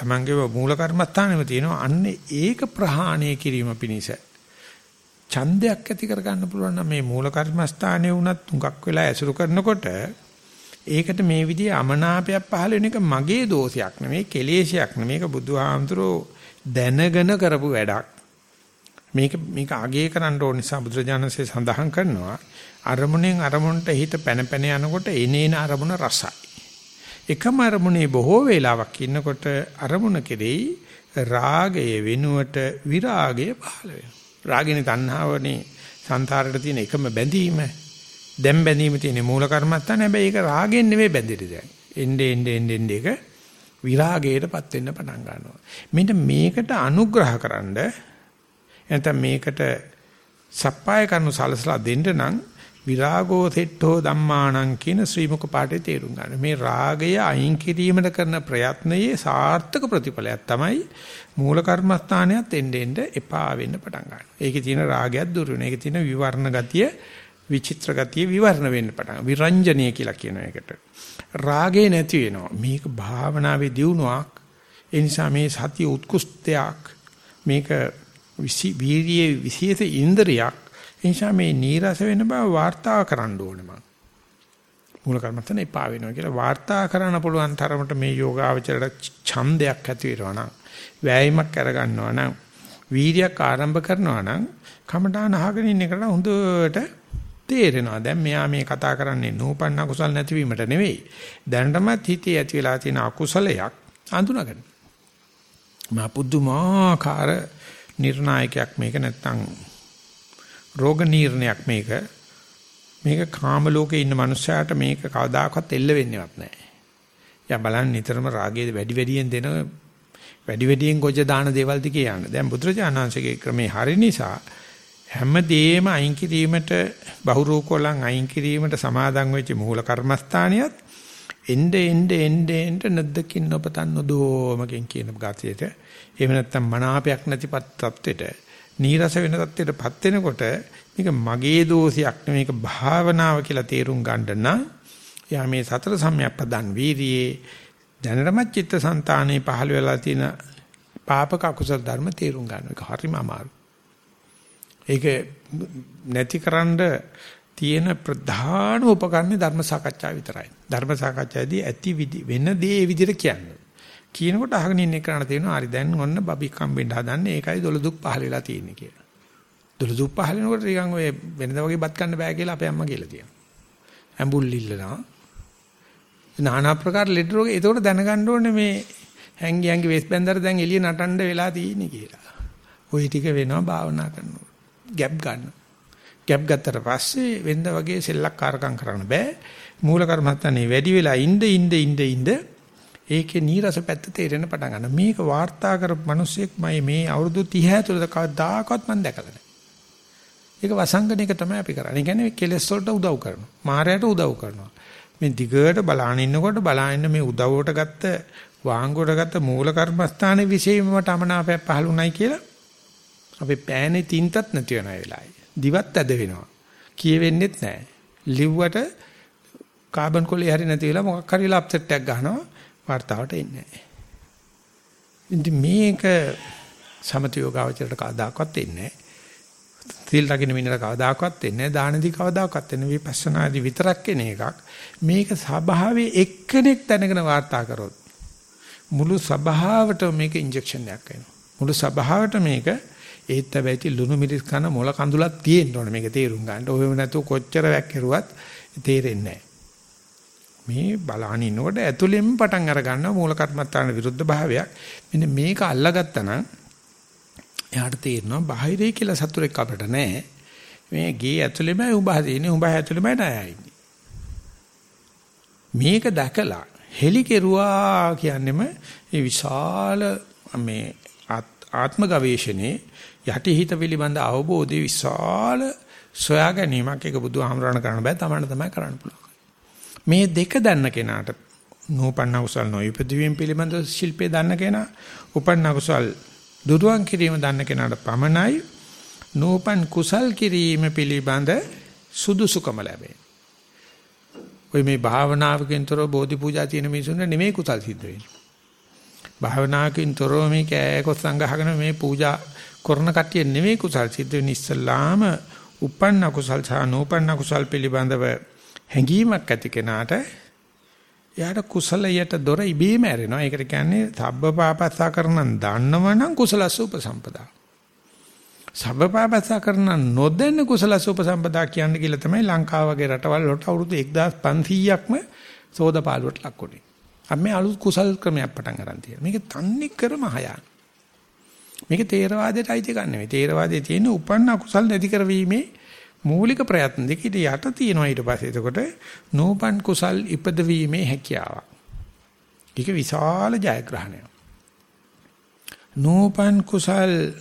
තමන්ගේ මූල කර්මස්ථානෙම තියෙනවා. අන්න ඒක ප්‍රහාණය කිරීම පිණිස ඡන්දයක් ඇති කර ගන්න පුළුවන් නම් මේ මූල කර්මස්ථානයේ වුණත් තුඟක් වෙලා ඇසුරු කරනකොට ඒකට මේ විදිහේ අමනාපයක් පහළ වෙන එක මගේ දෝෂයක් නෙමෙයි කෙලේශයක් නෙමෙයි. මේක බුදුහාමුදුරෝ දැනගෙන කරපු වැඩක්. මේක මේක අගේ කරන්න ඕන නිසා බුදුරජාණන්සේ සඳහන් කරනවා අරමුණෙන් අරමුණට හිත පැන පැන යනකොට එනේන අරමුණ රසයි. එකම අරමුණේ බොහෝ වේලාවක් ඉන්නකොට අරමුණ කෙරෙහි රාගය වෙනුවට විරාගය පහළ වෙනවා. රාගිනේ තණ්හාවනේ සංසාරයට තියෙන එකම බැඳීම. දැන් බැඳීම තියෙන මූල කර්මත්තන් හැබැයි ඒක රාගෙන් නෙවෙයි බැඳෙන්නේ දැන්. එnde ende ende ende එක විරාගයටපත් වෙන්න පටන් ගන්නවා. මෙන්න මේකට අනුග්‍රහකරනද එතන මේකට සප්පාය කරනු සලසලා දෙන්න නම් විරාගෝ සෙට්ඨෝ ධම්මාණං කියන ශ්‍රීමුක පාඨේ තේරුම් ගන්න. මේ රාගය අයින් කිරීමට කරන ප්‍රයත්නයේ සාර්ථක ප්‍රතිඵලයක් තමයි මූල කර්මස්ථානයත් එන්න එන්න එපා වෙන්න පටන් ගන්නවා. ඒකේ තියෙන රාගයක් දුර වෙනවා. ඒකේ තියෙන විවර්ණ ගතිය, විචිත්‍ර ගතිය විවර්ණ වෙන්න පටන් විරංජනීය කියලා කියන එකට. රාගේ නැති වෙනවා. මේක භාවනාවේ දියුණුවක්. ඒ නිසා මේ සතිය උත්කෘෂ්ඨයක්. මේක වීර්යයේ විශේෂ ඉන්ද්‍රියක්. ඒ නිසා මේ නීරස වෙන බව වාර්තා කරන්න ඕනේ මම. මූල කර්මත්තන එපා වෙනවා කියලා වාර්තා කරන්න පුළුවන් තරමට මේ යෝගාවචරයට ඡන්දයක් ඇති වෙනවා නම් වෑයමක් අරගන්නවා නම් වීර්යයක් ආරම්භ කරනවා නම් කමඨාන අහගෙන ඉන්න එකට හොඳට තේරෙනවා. දැන් මෙයා මේ කතා කරන්නේ නූපන්න කුසල් නැතිවීමට නෙවෙයි. දැනටමත් හිතේ ඇති වෙලා තියෙන අකුසලයක් අඳුනගන්න. මා පුදුමාකාර නිර්ණායකයක් මේක නැත්තම් රෝග නිర్ణයක් මේක. මේක කාම ලෝකේ ඉන්න මනුස්සයාට මේක කවදාකවත් එල්ල වෙන්නේවත් නැහැ. යා බලන්න නිතරම රාගයේ වැඩි වැඩියෙන් දෙන වැඩි වැඩියෙන් ගොජ දාන දේවල් දිගේ යන්න. දැන් බුදුරජාණන්සේගේ ක්‍රමේ හරි නිසා හැමදේම අයින් කිරීමට බහුරූපෝලං අයින් කිරීමට සමාදන් වෙච්ච මූල කර්මස්ථානියත් එnde ende ende ende නැද්දකින් නොපතන් නොදෝමකින් කියන ගතියට එහෙම නැත්නම් මනාපයක් නැතිපත් තත්වෙට නීරස වෙන තත්ත්වයටපත් වෙනකොට මේක මගේ දෝෂයක් මේක භාවනාව කියලා තේරුම් ගන්න නම් යා මේ සතර සම්‍යක්පදන් වීරියේ දැනටමත් චිත්තසංතානේ පහළ වෙලා තියෙන පාපක අකුසල ධර්ම තේරුම් ගන්න එක හරිම අමාරුයි. ඒක නැතිකරන්න තියෙන ප්‍රධාන උපකරණ ධර්ම සාකච්ඡා විතරයි. ධර්ම සාකච්ඡාදී ඇති වෙන දේ ඒ විදිහට කියන්නේ. කියනකොට අහගෙන ඉන්න එකන තේරෙනවා හරි දැන් ඔන්න බබික් හම්බෙන්න හදන්නේ ඒකයි දොළ දුක් පහල වෙලා තියෙන්නේ කියලා. දොළ දුක් පහල වෙනකොට නිකන් ඔය වෙනදා වගේ බත් කන්න බෑ කියලා අපේ අම්මා කියලා තියෙනවා. ඇඹුල් ඉල්ලනවා. নানা ප්‍රකාර ලෙඩ රෝග ඒකට දැනගන්න ඕනේ මේ හැංගි හැංගි වෙස් බැන්දර දැන් එළිය නටන්න වෙලා තියෙන්නේ කියලා. ওই ටික වෙනවා භාවනා කරනකොට. ගැප් ගන්න. ගැප් ගත්තට පස්සේ වෙනද වගේ සෙල්ලක්කාරකම් කරන්න බෑ. මූල කර්මත්තනේ වැඩි වෙලා ඉඳ ඉඳ ඉඳ ඉඳ ඒකේ නීරස පැත්ත තේරෙන්න පටන් ගන්නවා. මේක වාර්තා කරපු මිනිස්සෙක් මම මේ අවුරුදු 30 ඇතුළත කවදාකවත් මම දැකලා නැහැ. ඒක වසංගන එක තමයි අපි කරන්නේ. ඒ කියන්නේ කෙලස් වලට උදව් කරනවා. මායයට උදව් කරනවා. මේ දිගට බලාන ඉන්නකොට බලාගෙන මේ උදව්වට ගත්ත වාංගුවට ගත්ත මූල කර්මස්ථානයේ විශේෂම මට අමනාපයක් පහළුණයි කියලා අපි පෑනේ තින්තත් නැති වෙන වෙලාවයි. දිවත් ඇද වෙනවා. කියවෙන්නෙත් නැහැ. ලිව්වට කාබන් කොලේ හරි නැති වෙලා මොකක් හරි ලැප්සෙට් එකක් ගන්නවා වර්තාවට එන්නේ නැහැ. ඉතින් මේක සමත යෝගාවචරයට කවදාකවත් එන්නේ නැහැ. තිල් ලගින මිනිහට කවදාකවත් එන්නේ නැහැ. දානදී කවදාකවත් එන්නේ විපස්සනාදී විතරක් එන එකක්. මේක ස්වභාවයේ එක්කෙනෙක් දැනගෙන වාර්තා කරොත් මුළු සභාවට මේක ඉන්ජෙක්ෂන් එකක් වෙනවා. මුළු සභාවට මේක ඒත් හැබැයි ලුණු මිරිස් කන මොල කඳුලක් තියෙන්න ඕනේ මේක තේරුම් ගන්න. ඔයම නැතුව කොච්චර වැක්කිරුවත් තේරෙන්නේ නැහැ. මේ බලහන් ඉන්නකොට ඇතුළෙන් පටන් අර ගන්නවා මූල කර්මත්තාන විරුද්ධ භාවයක්. මෙන්න මේක අල්ලගත්තා නම් එයාට තේරෙනවා බාහිරේ කියලා සතුරෙක් අපිට නැහැ. මේ ගේ ඇතුළෙමයි උඹ හදින්නේ උඹ ඇතුළෙමයි ණයයි. මේක දැකලා හෙලි කෙරුවා කියන්නෙම මේ විශාල මේ ආත්ම ගවේෂණේ යටිහිත පිළිබඳ අවබෝධයේ විශාල සොයා ගැනීමක් ඒක බුදුහාමරණ කරන්න බෑ තමන්න තමයි කරන්න පුළුවන්. මේ දෙක දන්න කෙනාට නූපන්න කුසල් නොයිපදවීම පිළිබඳ ශිල්පේ දන්න කෙනා උපන්න කුසල් දුරුවන් කිරීම දන්න කෙනාට පමණයි නූපන් කුසල් කිරීම පිළිබඳ සුදුසුකම ලැබෙන්නේ. ඔය මේ භාවනාවකින් තොරව බෝධි පූජා තියෙන මිනිසුන්ට නෙමෙයි කුසල් සිද්ධ වෙන්නේ. භාවනාවකින් තොරව මේ කෑකොත් සංගහගෙන මේ පූජා කරන කට්ටිය නෙමෙයි කුසල් සිද්ධ වෙන්නේ ඉස්සල්ලාම උපන්න කුසල් සහ නූපන්න කුසල් පිළිබඳව හැඟීමක් ඇති කෙනාට එයාට කුසලයට දොර ඉබේම ඇරෙනවා. ඒකට කියන්නේ සබ්බ පාපස්සා කරනන් දන්නවනම් කුසලස්ස උපසම්පදා. සබ්බ පාපස්සා කරනන් නොදැන්න කුසලස්ස උපසම්පදා කියන්නේ කියලා තමයි ලංකාව වගේ රටවල් වලට අවුරුදු 1500ක්ම සෝදපාලුවට ලක්ුණේ. අපි මේ අලුත් කුසල් ක්‍රමයක් පටන් ගන්න තියෙනවා. මේක තන්නේ කරම හයන්. මේක තේරවාදයට අයිති ගන්න නෙවෙයි. තේරවාදයේ තියෙන උපන්න අකුසල් නැති කරවීමේ මූලික ප්‍රයත්න දෙක ඊට යට තියෙනවා ඊට පස්සේ එතකොට නෝපන් කුසල් ඉපදවීමේ හැකියාව. ඒක විශාල ජයග්‍රහණයක්. නෝපන් කුසල්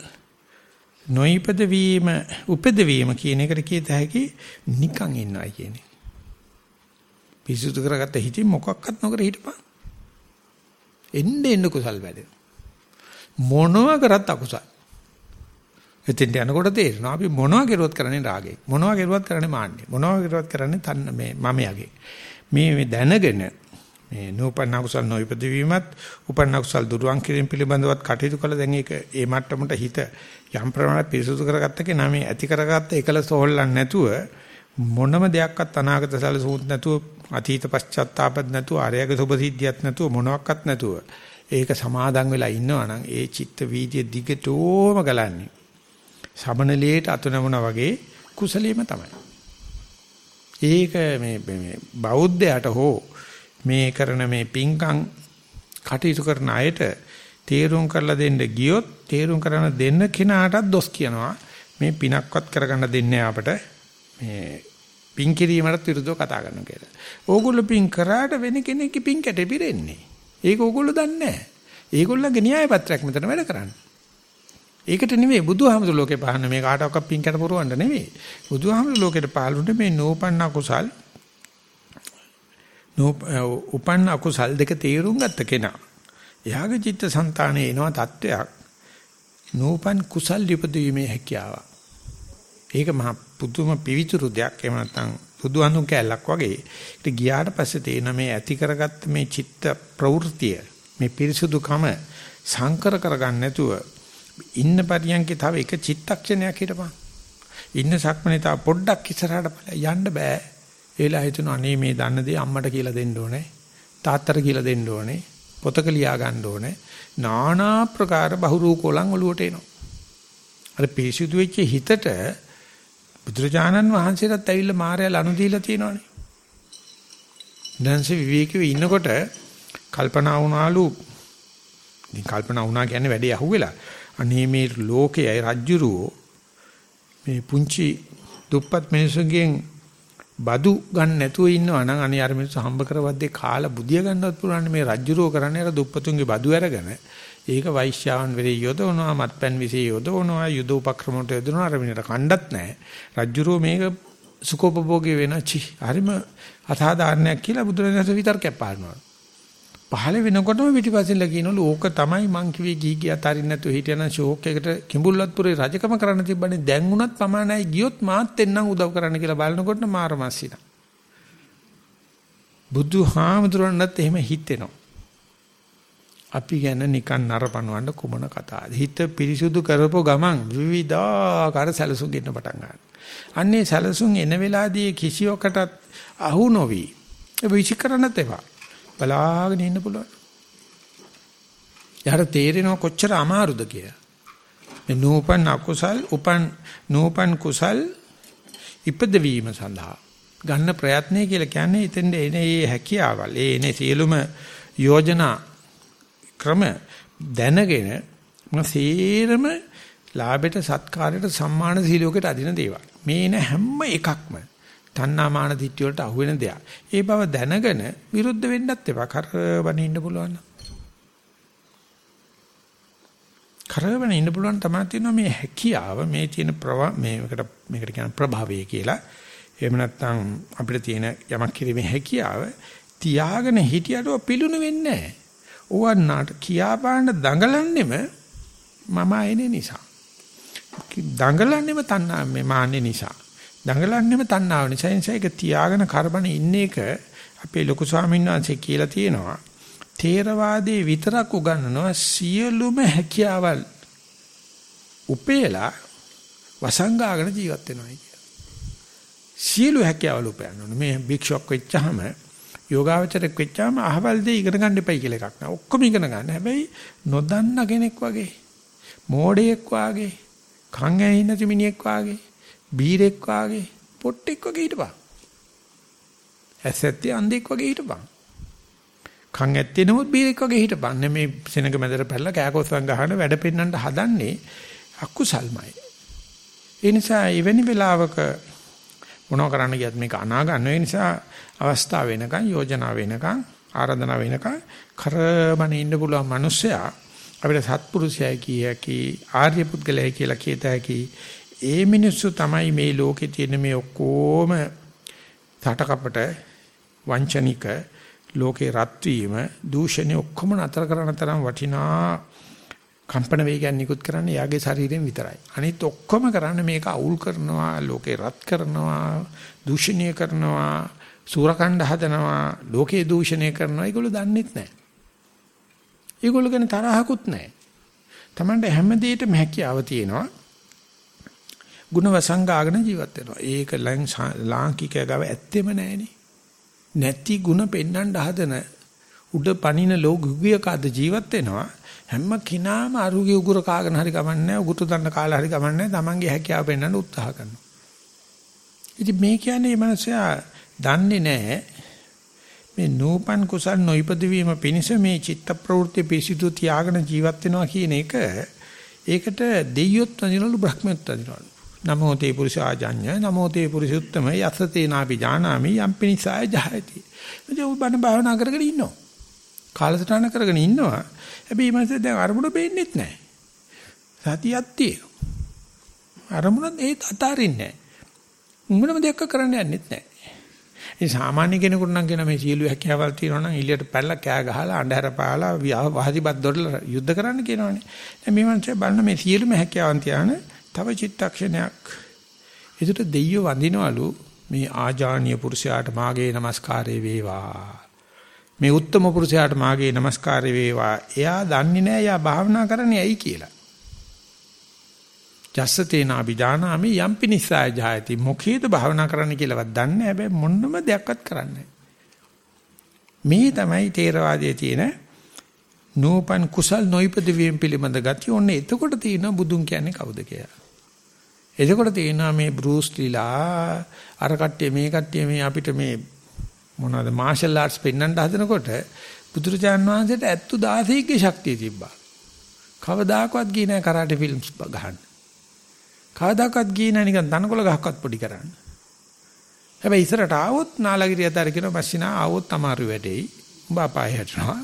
නොයිපද වීම උපද වීම කියන එකට කියත හැකි නිකන් ඉන්නවයි කියන්නේ. පිසුදු කරගත්ත හිතින් මොකක්වත් නොකර හිටපන්. එන්න එන්න කුසල් වැඩෙනවා. මොනවා කරත් අකුසල්. එතෙන්ට යනකොට තේරෙනවා අපි මොනවා කෙරුවත් කරන්නේ රාගේ. මොනවා කෙරුවත් කරන්නේ මාන්නේ. මොනවා කෙරුවත් කරන්නේ තන්න මේ මමයාගේ. මේ මේ දැනගෙන මේ නූපන්න කුසල් නොයිපද වීමත් උපන්න කුසල් දුරුවන් කිරීම පිළිබඳවත් කටයුතු කළ දැන් ඒක ඒ මට්ටමට හිත යම් ප්‍රමාණයක් පිරිසුදු කරගත්ත කෙනා මේ ඇති කරගත්ත එකලස හොල්ලන්නේ නැතුව මොනම දෙයක්වත් අනාගත සැලසුම් නැතුව අතීත පශ්චාත්තාපත් නැතුව ආර්යක සුභ සිද්ධියක් නැතුව මොනවත් නැතුව ඒක සමාදන් වෙලා ඉන්නවා නම් ඒ චිත්ත වීදිය දිගටම ගලන්නේ සමනලයට අතුනමුනා වගේ කුසලීම තමයි. ඒක මේ මේ බෞද්ධයට හෝ මේ කරන මේ පිංකම් කටයුතු කරන අයට තේරුම් කරලා දෙන්න ගියොත් තේරුම් කරන දෙන්න කෙනාටත් දොස් කියනවා මේ පිනක්වත් කරගන්න දෙන්නේ අපට මේ පින් කිරීමකට විරුද්ධව කතා කරනවා කියලා. ඕගොල්ලෝ පින් කරාට වෙන කෙනෙක්ගේ පින් කැටේ පිරෙන්නේ. ඒක ඕගොල්ලෝ දන්නේ නැහැ. ඒගොල්ලන්ගේ න්‍යාය පත්‍රයක් මෙතන වැඩ කරන්නේ. ඒකට නෙවෙයි බුදුහාමුදුර ලෝකේ පහන්න මේ කාටවත් පින් කැට පුරවන්න නෙවෙයි. බුදුහාමුදුර ලෝකෙට පහළුනේ මේ නෝපන්න කුසල් නෝ උපන්න අකුසල් දෙක තේරුම් ගත්ත කෙනා. එයාගේ චිත්තසංතානේ එනවා தත්වයක් නෝපන් කුසල් ලිපදීමේ හැකියාව. ඒක මහා පුදුම පිවිතුරු දෙයක් එහෙම නැත්නම් බුදුහඳුන් කැලක් වගේ. ඒක ගියාට පස්සේ තේන මේ ඇති කරගත්ත මේ චිත්ත ප්‍රවෘත්තිය මේ පිරිසුදුකම සංකර කරගන්න නැතුව ඉන්න පරියන්කේ තව එක චිත්තක්ෂණයක් හිටපන්. ඉන්න සක්මනේ තව පොඩ්ඩක් ඉස්සරහට බලලා යන්න බෑ. ඒලා හිතන අනේ මේ දන්න දේ අම්මට කියලා දෙන්න ඕනේ. තාත්තට කියලා දෙන්න ඕනේ. පොතක ලියා ගන්න ඕනේ. নানা ප්‍රකාර බහුරූකෝලං ඔලුවට එනවා. අර පිරිසිදු වෙච්ච හිතට බුදුරජාණන් වහන්සේටත් ඇවිල්ලා මායя ලනු දීලා තියෙනවානේ. දැන්සේ විවේකීව ඉන්නකොට කල්පනා වුණාලු. ඉතින් කල්පනා වුණා කියන්නේ වැඩේ අහුවෙලා. අනේ මේ ලෝකයේ රජ්ජුරුවෝ මේ පුංචි දුප්පත් මිනිසුන්ගෙන් බදු ගන්න නැතුව ඉන්නවා නම් අනේ අර මිනිස්සු හම්බ කරවද්දී කාලා බුදිය ගන්නවත් පුළුවන් මේ රජ්ජුරුවෝ කරන්නේ අර දුප්පතුන්ගේ බදු අරගෙන. ඒක වෛශ්‍යාවන් වෙරේ යොදවනවා මත්පැන් විසේ යොදවනවා යුද උපක්‍රමයට යොදවනවා. අර මිනිහට කණ්ඩත් නැහැ. රජ්ජුරුවෝ මේක සුකෝපභෝගී වෙන චි හරිම අසාධාරණයක් කියලා බුදුරජාණන් විතර්කයක් පානවා පහළ වෙනකොටම පිටිපස්සෙන් ලකිනවලු ඕක තමයි මං කිව්වේ ගිහි ගියත් අරින්න නැතුව හිටියනම් ෂෝක් එකට කිඹුල්වත්පුරේ රජකම කරන්න තිබ්බනේ. දැන් උනත් පමාණයි ගියොත් මාත් එන්නම් උදව් කරන්න කියලා බලනකොට මාර මාසින බුදුහාමුදුරන්වත් එහෙම හිතෙනවා. අපි ගැන නිකන් නරපණවන්න කුමන කතාවද හිත පිරිසුදු කරපො ගමන් විවිධාකාර සැලසුම් ගෙන්න පටන් ගන්නවා. අන්නේ සැලසුම් එන වෙලාවදී කිසියකටත් අහු නොවි. ඒ විචිකරණත් ඒවා බලාගෙන ඉන්න පුළුවන්. යාට තේරෙනවා කොච්චර අමාරුද කියලා. මේ නූපන් අකුසල් උපන් නූපන් කුසල් ඉපදවීම සඳහා ගන්න ප්‍රයත්නය කියලා කියන්නේ ඉතින් එනේ හැකියාවල් ඒ එනේ සියලුම යෝජනා ක්‍රම දැනගෙන මම සීරම ලාභයට සත්කාරයට සම්මාන සීලෝකයට අදින දේවල්. මේ එන හැම එකක්ම තණ්හාමාන දිට්ඨිය වලට අහු වෙන දෙයක්. ඒ බව දැනගෙන විරුද්ධ වෙන්නත් එපා. කරවන ඉන්න පුළුවන්. කරවන ඉන්න පුළුවන් තමයි තියෙනවා මේ හැකියාව මේ තියෙන ප්‍රවා මේකට මේකට කියන ප්‍රභාවය කියලා. එහෙම නැත්නම් අපිට තියෙන යමක් කිරීමේ හැකියාව තියාගෙන හිටියට පිලුණු වෙන්නේ නැහැ. ඕවන්නාට කියාපාන්න දඟලන්නෙම මම ආයේ නිසා. දඟලන්නෙම තණ්හා මේ මාන්නේ නිසා. දඟලන්නෙම තණ්හාව නිසා නිසා ඒක තියාගෙන කරබන ඉන්න එක අපේ ලොකු ස්වාමීන් වහන්සේ කියලා තියෙනවා. තේරවාදයේ විතරක් උගන්වනවා සියලුම හැකියාවල් උපේලා වසංගාගෙන ජීවත් වෙනවා කියලා. සියලු හැකියාවල් උපයන්න ඕනේ. මේ භික්ෂුවක් වෙච්චාම යෝගාවචරයක් වෙච්චාම අහවල් දෙය ඉගෙන ගන්න එපයි කියලා එකක් නෑ. ඔක්කොම ඉගෙන ගන්න. හැබැයි නොදන්න කෙනෙක් වගේ, මෝඩයෙක් වගේ, කන් ඇහින්න නැති මිනිහෙක් වගේ බීරෙක් වාගේ පොට්ටෙක් වගේ හිටපන්. ඇස් ඇත්තේ අන්ධෙක් වගේ හිටපන්. කන් ඇත්තේ නමුත් බීරෙක් වගේ හිටපන්. මේ සෙනඟ මැදට පැනලා කෑකොස්සන් ගහන වැඩ පෙන්නන්න හදන්නේ අකුසල්මයි. ඒ නිසා එවැනි වෙලාවක මොනව කරන්න ගියත් මේක අනා ගන්න. ඒ නිසා අවස්ථාව වෙනකන් යෝජනා වෙනකන් ආරාධනා වෙනකන් කරමන ඉන්න පුළුවන් මිනිස්සයා අපිට සත්පුරුෂයයි කිය හැකි ආර්ය පුද්ගලයයි කියලා කියත හැකි ඒ මිනිස්සු තමයි මේ ලෝකේ තියෙන මේ ඔක්කොම තටකපට වංචනික ලෝකේ රත් වීම දූෂණය ඔක්කොම නතර කරන තරම් වටිනා කම්පන වේගයන් නිකුත් කරන්නේ යාගේ ශරීරයෙන් විතරයි. අනිත් ඔක්කොම කරන්නේ මේක අවුල් කරනවා, ලෝකේ රත් කරනවා, දූෂණීය කරනවා, සූරකණ්ඩ හදනවා, ලෝකේ දූෂණය කරනවා. ඒගොල්ලෝ දන්නෙත් නැහැ. ඒගොල්ලෝ ගැන තරහකුත් නැහැ. Tamande හැම දෙයකටම හැකියාව තියෙනවා. ಗುಣ වසංගාගෙන ජීවත් වෙනවා. ඒක ලාංකිකය ගාව ඇත්තෙම නැහෙනේ. නැති ಗುಣ පෙන්වන්න හදන උඩ පනින ලෝකුගිය කාද ජීවත් වෙනවා. හැම කිනාම අරුගේ උගුර කාගෙන හරි කමන්නේ උගුරු දන්න කාලා හරි කමන්නේ තමන්ගේ හැකියාව පෙන්වන්න උත්සාහ කරනවා. ඉතින් මේ කියන්නේ මේ මනුස්සයා දන්නේ නැහැ මේ නූපන් කුසල් නොයිපද වීම පිණිස මේ චිත්ත ප්‍රවෘත්ති පිසිදු තියාගෙන ජීවත් වෙනවා කියන එක ඒකට දෙයියොත් වදිනවලු බ්‍රහ්මයොත් වදිනවලු නමෝ තේ පුරුෂාජඤ්ඤ නමෝ තේ පුරුෂුත්තම යස්සතේ නාපි ජානාමි යම්පිනිසාය ජහයති. ඉතින් උ බණ භාවනා කරගෙන ඉන්නවා. කාලසටහන කරගෙන ඉන්නවා. හැබැයි මනස දැන් අරමුණ පේන්නේත් නැහැ. සතියක් තියෙනවා. අරමුණ ඒ අතාරින්නේ නැහැ. මොනම දෙයක් කරන්න යන්නෙත් නැහැ. ඒ සාමාන්‍ය කෙනෙකුට නම් කියන මේ සීළු හැකියාවල් තියෙනවා නම් එළියට පැනලා කෑ ගහලා අඬහැර පාලා වහදිපත් දොඩලා යුද්ධ කරන්න කියනවනේ. දැන් මේ මනසේ බලන මේ සීළුම හැකියාවන් තියාන තව චිත්තක්ෂණයක් ඒකට දෙයියෝ වඳිනවලු මේ ආජානීය පුරුෂයාට මාගේ নমස්කාරය වේවා. මේ උත්තම පුරුෂයාට මාගේ নমස්කාරය වේවා. එයා දන්නේ නැහැ එයා භාවනා කරන්නේ ඇයි කියලා. ජස්සතේන අභිජානාමි යම්පි නිසාය ජායති. මොකේද භාවනා කරන්න කියලාවත් දන්නේ නැහැ. හැබැයි මොන්නම දෙයක්වත් කරන්නේ මේ තමයි තේරවාදයේ තියෙන නූපන් කුසල් නොයිපද වීම පිළිබඳ ගතිය. ඔන්න එතකොට තියෙනවා බුදුන් කියන්නේ කවුද කියලා. එතකොට තියෙනවා මේ බෲස් ලීලා අර කට්ටිය මේ කට්ටිය මේ අපිට මේ මොනවද මාෂල් ආර්ට්ස් පෙන්වන්න හදනකොට බුදුරජාන් වහන්සේට ඇත්තු 16ක ශක්තිය තිබ්බා. කවදාකවත් ගියේ නැහැ කරාටි ෆිල්ම්ස් ගහන්න. කවදාකවත් ගියේ නැහැ නිකන් තනකොළ ගහක්වත් පොඩි කරන්න. හැබැයි ඉස්සරට ආවොත් නාලගිරිය අතර කියන පස්සිනා ආවොත් අමාරු වැඩේයි. උඹ අපාය හැටනවා.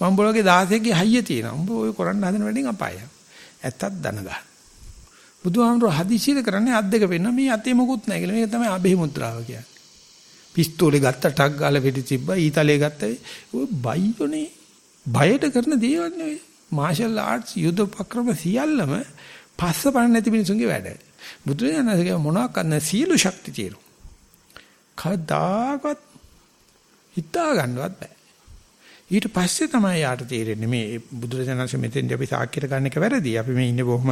මම බොලගේ 16ගේ හයිය තියෙනවා. උඹ ඔය කරන්න හදන වැඩෙන් අපාය. ඇත්තක් දන ගන්න. බුදුහාමුදුර හදිසියෙ කරන්නේ අත් දෙක වෙන්න මේ අතේ මොකුත් නැහැ කියලා. මේක තමයි අභේ මුද්‍රාව කියන්නේ. පිස්තෝලේ ගත්ත ටක් ගාලා වෙඩි තිබ්බා ඊතලේ ගත්තා. ඔය බයියෝනේ බයට කරන දේවල් නෙවෙයි. මාෂල් ආර්ට්ස් යුද උපක්‍රම සියල්ලම පස්ස පණ නැති මිනිසුන්ගේ වැඩ. බුදුරජාණන්ගේ මොනවාක් නැ සියලු ශක්ති තියෙනවා. කවදාකවත් හිතා ගන්නවත් බෑ. ඊට පස්සේ තමයි යාට තේරෙන්නේ මේ බුදුරජාණන්සේ මෙතෙන්දී අපි සාක්ෂියට ගන්න එක වැරදි. අපි මේ ඉන්නේ බොහොම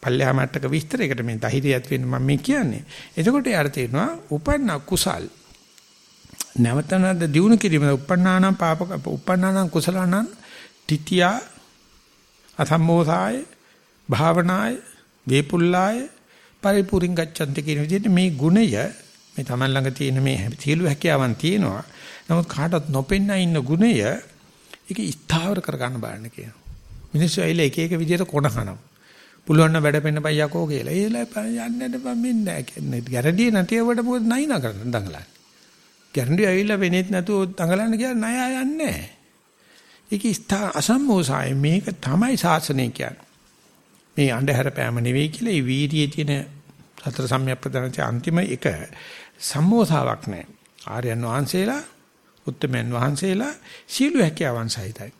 පල්ලෙහා මට්ටක විස්තරයකට මේ ධෛර්යයත් වෙන්න මම මේ කියන්නේ. එතකොට යාට තේරෙනවා උපන්න කුසල් නැවතනද දිනු කිරීම උපන්නානම් පාපක උපන්නානම් කුසලානම් තිතියා අසම්මෝසාය භාවනාය වේපුල්ලාය පරිපූර්ණ ගච්ඡන්ති කියන විදිහට මේ ගුණය මේ Taman ළඟ තියෙන මේ සියලු හැකියාවන් තියෙනවා. නමුත් කාටවත් නොපෙන්න ඉන්න ගුණය ඒක ස්ථාවර කරගන්න බලන්න කියනවා. මිනිස්සු ඇවිල්ලා එක එක විදිහට කොනහනවා. පුළුවන් නම් වැඩ පෙන්න පයියකෝ කියලා. ඒලා යන්නට බම් මෙන්නේ නැහැ. ගැරඩිය නැතිවට මොකද නයිනා කරන්න දඟලන්නේ. ගැරඩිය ඇවිල්ලා වෙනෙත් නැතුව දඟලන්න කියලා ණය යන්නේ නැහැ. ඒක ස්ථා අසම්මෝසාය මේක තමයි ශාසනය කියන්නේ. මේ අන්ධහැර පෑම නෙවෙයි කියලා ඒ වීර්යයේ තියෙන සතර සම්‍යක් ප්‍රදානයේ අන්තිම එක සම්මෝසාවක් නැහැ. ආර්යයන් වහන්සේලා උත්තමයන් වහන්සේලා සීල හැකියාවන් සහිතයි.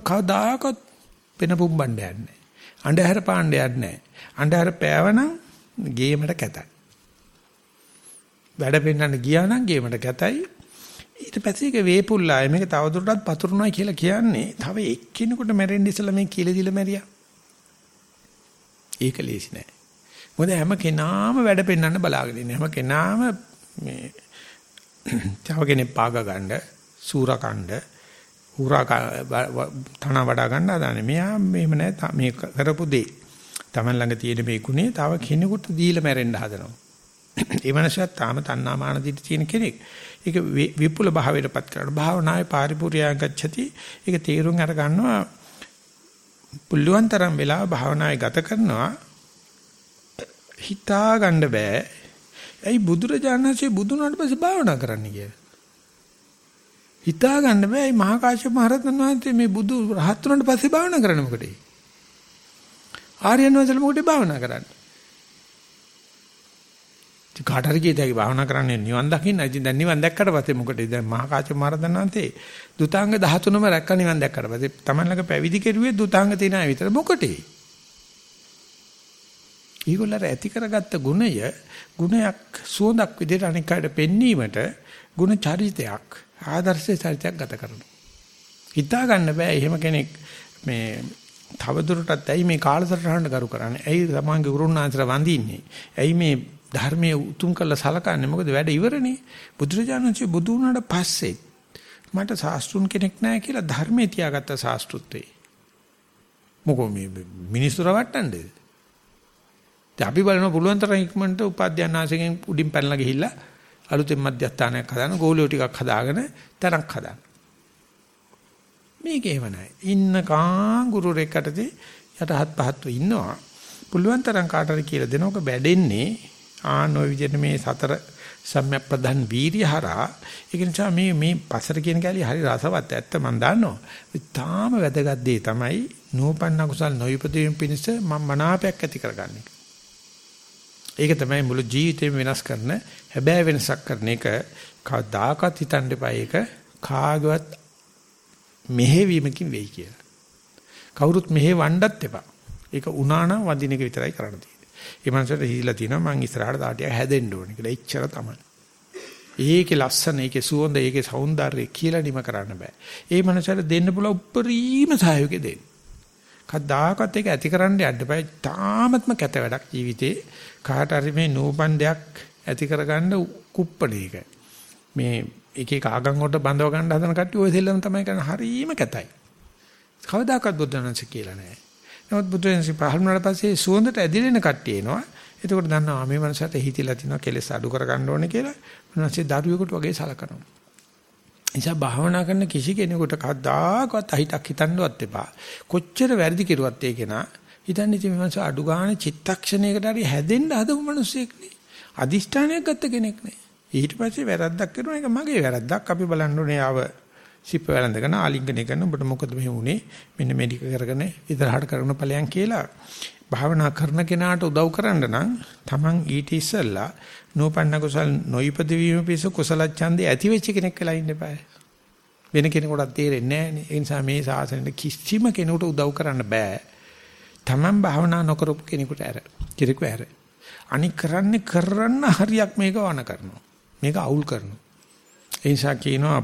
කවදාකවත් වෙන පුම්බණ්ඩ යන්නේ. අන්ධහැර පාණ්ඩ යන්නේ. අන්ධහැර පෑවනම් ගේමට කැතයි. වැඩ පෙන්නන්න ගියා නම් ගේමට කැතයි. ඊට පස්සේ ඒක වේපුල්ලාය මේක තවදුරටත් පතුරුනයි කියලා කියන්නේ තව එක්කිනෙකුට මැරෙන්න ඉස්සලා මේ කියලා දීලා මැරියා. ඒක ලේසි නෑ. මොකද හැම කෙනාම වැඩ පෙන්වන්න බලාගෙන ඉන්නේ. හැම කෙනාම මේ තව කෙනෙක් පාග ගන්න, සූරා කණ්ඩ, හුරා තන වඩා ගන්න හදාන්නේ. මෙයා මෙහෙම නෑ මේ කරපු දේ. Taman ළඟ තියෙන මේ ගුණේ තව කෙනෙකුට දීලා මැරෙන්න හදනවා. ඒ මනසත් තාම තණ්හාමාන දිටි තියෙන කෙනෙක්. ඒක විපුල භාවයටපත් කරලා භාවනාවේ පාරිපූර්ණයක් ගච්ඡති. ඒක තීරුම් අර ගන්නවා. පුළුවන් තරම් වෙලා භාවනාවේ ගත කරනවා හිතා ගන්න බෑ. ඇයි බුදුරජාණන්සේ බුදුනාට පස්සේ භාවනා කරන්න කියලා. හිතා ගන්න බෑ. ඇයි මහා කාශ්‍යප මහ රහතන් වහන්සේ මේ බුදු රහත් වුණාට පස්සේ භාවනා කරන්න මොකටද? ආර්යයන් වහන්සේලා මොකටද භාවනා කරන්නේ? ඉතින් කාට හරි කීයටයි භාවනා කරන්නේ නිවන් දකින්න. ඉතින් දැන් නිවන් දැක්කට පස්සේ මොකටද? දැන් මහා කාශ්‍යප මහ රහතන් වහන්සේ දුතාංග 13ම රැක්ක නිවන් දැක්කට පස්සේ Taman ළඟ පැවිදි කෙරුවේ දුතාංග තියන අය විතර මොකටේ? ඊගොල්ලර ඇති කරගත්ත ගුණය ගුණයක් සුවඳක් විදිහට අනික් අයට පෙන්වීමට ගුණ චරිතයක් ආදර්ශ චරිතයක් ගත කරනවා. හිතා ගන්න බෑ එහෙම කෙනෙක් මේ තවදුරටත් ඇයි මේ කාලසටහනට කරු කරන්නේ? ඇයි තමන්ගේ ගුරුනාන්තර වඳින්නේ? ඇයි මේ ධර්මයේ උතුම් කළ සලකන්නේ? මොකද වැඩ ඉවරනේ. බුදුරජාණන්සේ බුදු වුණාට පස්සේ මට සාස්ත්‍රුන් කෙනෙක් නැහැ කියලා ධර්මයේ තියාගත්ත සාස්ත්‍රුත්වේ. මොකෝ මේ මිනිස්සු රවට්ටන්නේ? දැන් අපි බලන පුළුවන් තරම් ඉක්මනට උපාධ්‍යානාංශයෙන් උඩින් පැනලා ගිහිල්ලා අලුතෙන් මධ්‍යස්ථානයක් හදාන ගෝලියෝ ටිකක් හදාගෙන තරක් හදාන. මේක එහෙම නැහැ. ඉන්න කාන් ගුරු රෙකටදී යටහත් පහත්ව ඉන්නවා. පුළුවන් තරම් කාටරි කියලා දෙනවක බැඩෙන්නේ ආන ඔය විදිහට මේ සතර සම්‍යක් ප්‍රධාන වීර්යහරා ඒක නිසා මේ මේ පසර කියන කැලිය හරි රසවත් ඇත්ත මම දන්නවා. තාම වැදගත් දේ තමයි නූපන්න කුසල් නොයිපදීම් පිණිස මම මනාපයක් ඇති කරගන්නේ. ඒක තමයි මුළු ජීවිතේම වෙනස් කරන හැබෑ වෙනසක් කරන එක කවදාකවත් හිතන්න එපා ඒක කාගවත් මෙහෙවීමකින් වෙයි කියලා. කවුරුත් මෙහෙවන්නත් එපා. ඒක උනානම් වදින එක විතරයි කරන්න තියෙන්නේ. ඒ මනසට හිතිලා තියෙනවා මං ඉස්සරහට තාටියක් හැදෙන්න ඕනේ කියලා. එච්චර තමයි. ඒකේ ලස්සන, ඒකේ සුවඳ, ඒකේ సౌందර්යය කියලා නිම කරන්න බෑ. ඒ මනසට දෙන්න පුළුවන් උප්පරීම සහයෝගය දෙන්න. කවදාකවත් ඒක ඇතිකරන්න යන්න බෑ. තාමත්ම කැත වැඩක් ජීවිතේ. කාට හරි මේ නූපන් දෙයක් ඇති කරගන්න කුප්පණේක. මේ එක එක ආගම් වලට බඳව ගන්න හදන කට්ටිය ඔය දෙල්ලම තමයි කරන හරීම කැතයි. කවදාකවත් බුදුරජාණන්සේ කියලා නැහැ. නමුත් බුදුරජාණන්සේ පහළ වුණාට පස්සේ සුවඳට ඇදිලෙන කට්ටිය එනවා. එතකොට දන්නවා මේ මනසට හිතිලා තිනවා කෙලෙස් අඩු කර ගන්න ඕනේ කියලා. උන්වහන්සේ දරුවෙකුට වගේ සලකනවා. නිසා භාවනා කරන කිසි කෙනෙකුට කවදාකවත් අහිතක් හිතන්නවත් එපා. කොච්චර වැරදි කෙරුවත් ඒ කෙනා හිතන්නේ ඉතින් මනස අඩු ගන්න චිත්තක්ෂණයකට හරි හැදෙන්න හදපු මිනිස්සෙක් නේ. අදිෂ්ඨානයක් ගත්ත කෙනෙක් නේ. ඊට පස්සේ වැරද්දක් කරනවා ඒක මගේ වැරද්දක්. අපි බලන්න ඕනේ ආව සිප වැළඳගෙන ආලිංගනය කරන ඔබට මොකද මෙහෙ උනේ? මෙන්න මෙඩික කරගෙන ඉදරහට කරන ඵලයන් කියලා භාවනා කරන කෙනාට උදව් කරන්න නම් Taman ඊට ඉස්සෙල්ලා නූපන්න කුසල් නොයිපද වීම පිස කුසල ඡන්දේ ඇති වෙච්ච කෙනෙක් වෙලා ඉන්න බෑ. වෙන කෙනෙකුට තේරෙන්නේ නැහැ ඒ නිසා මේ සාසනෙට කිසිම කෙනෙකුට උදව් කරන්න බෑ. Taman භාවනා නොකරපු කෙනෙකුට ඇර. කිරිකු ඇර. අනික කරන්නේ කරන්න හරියක් මේක වණ කරනවා. මේක අවුල් කරනවා. ඒ නිසා කියනවා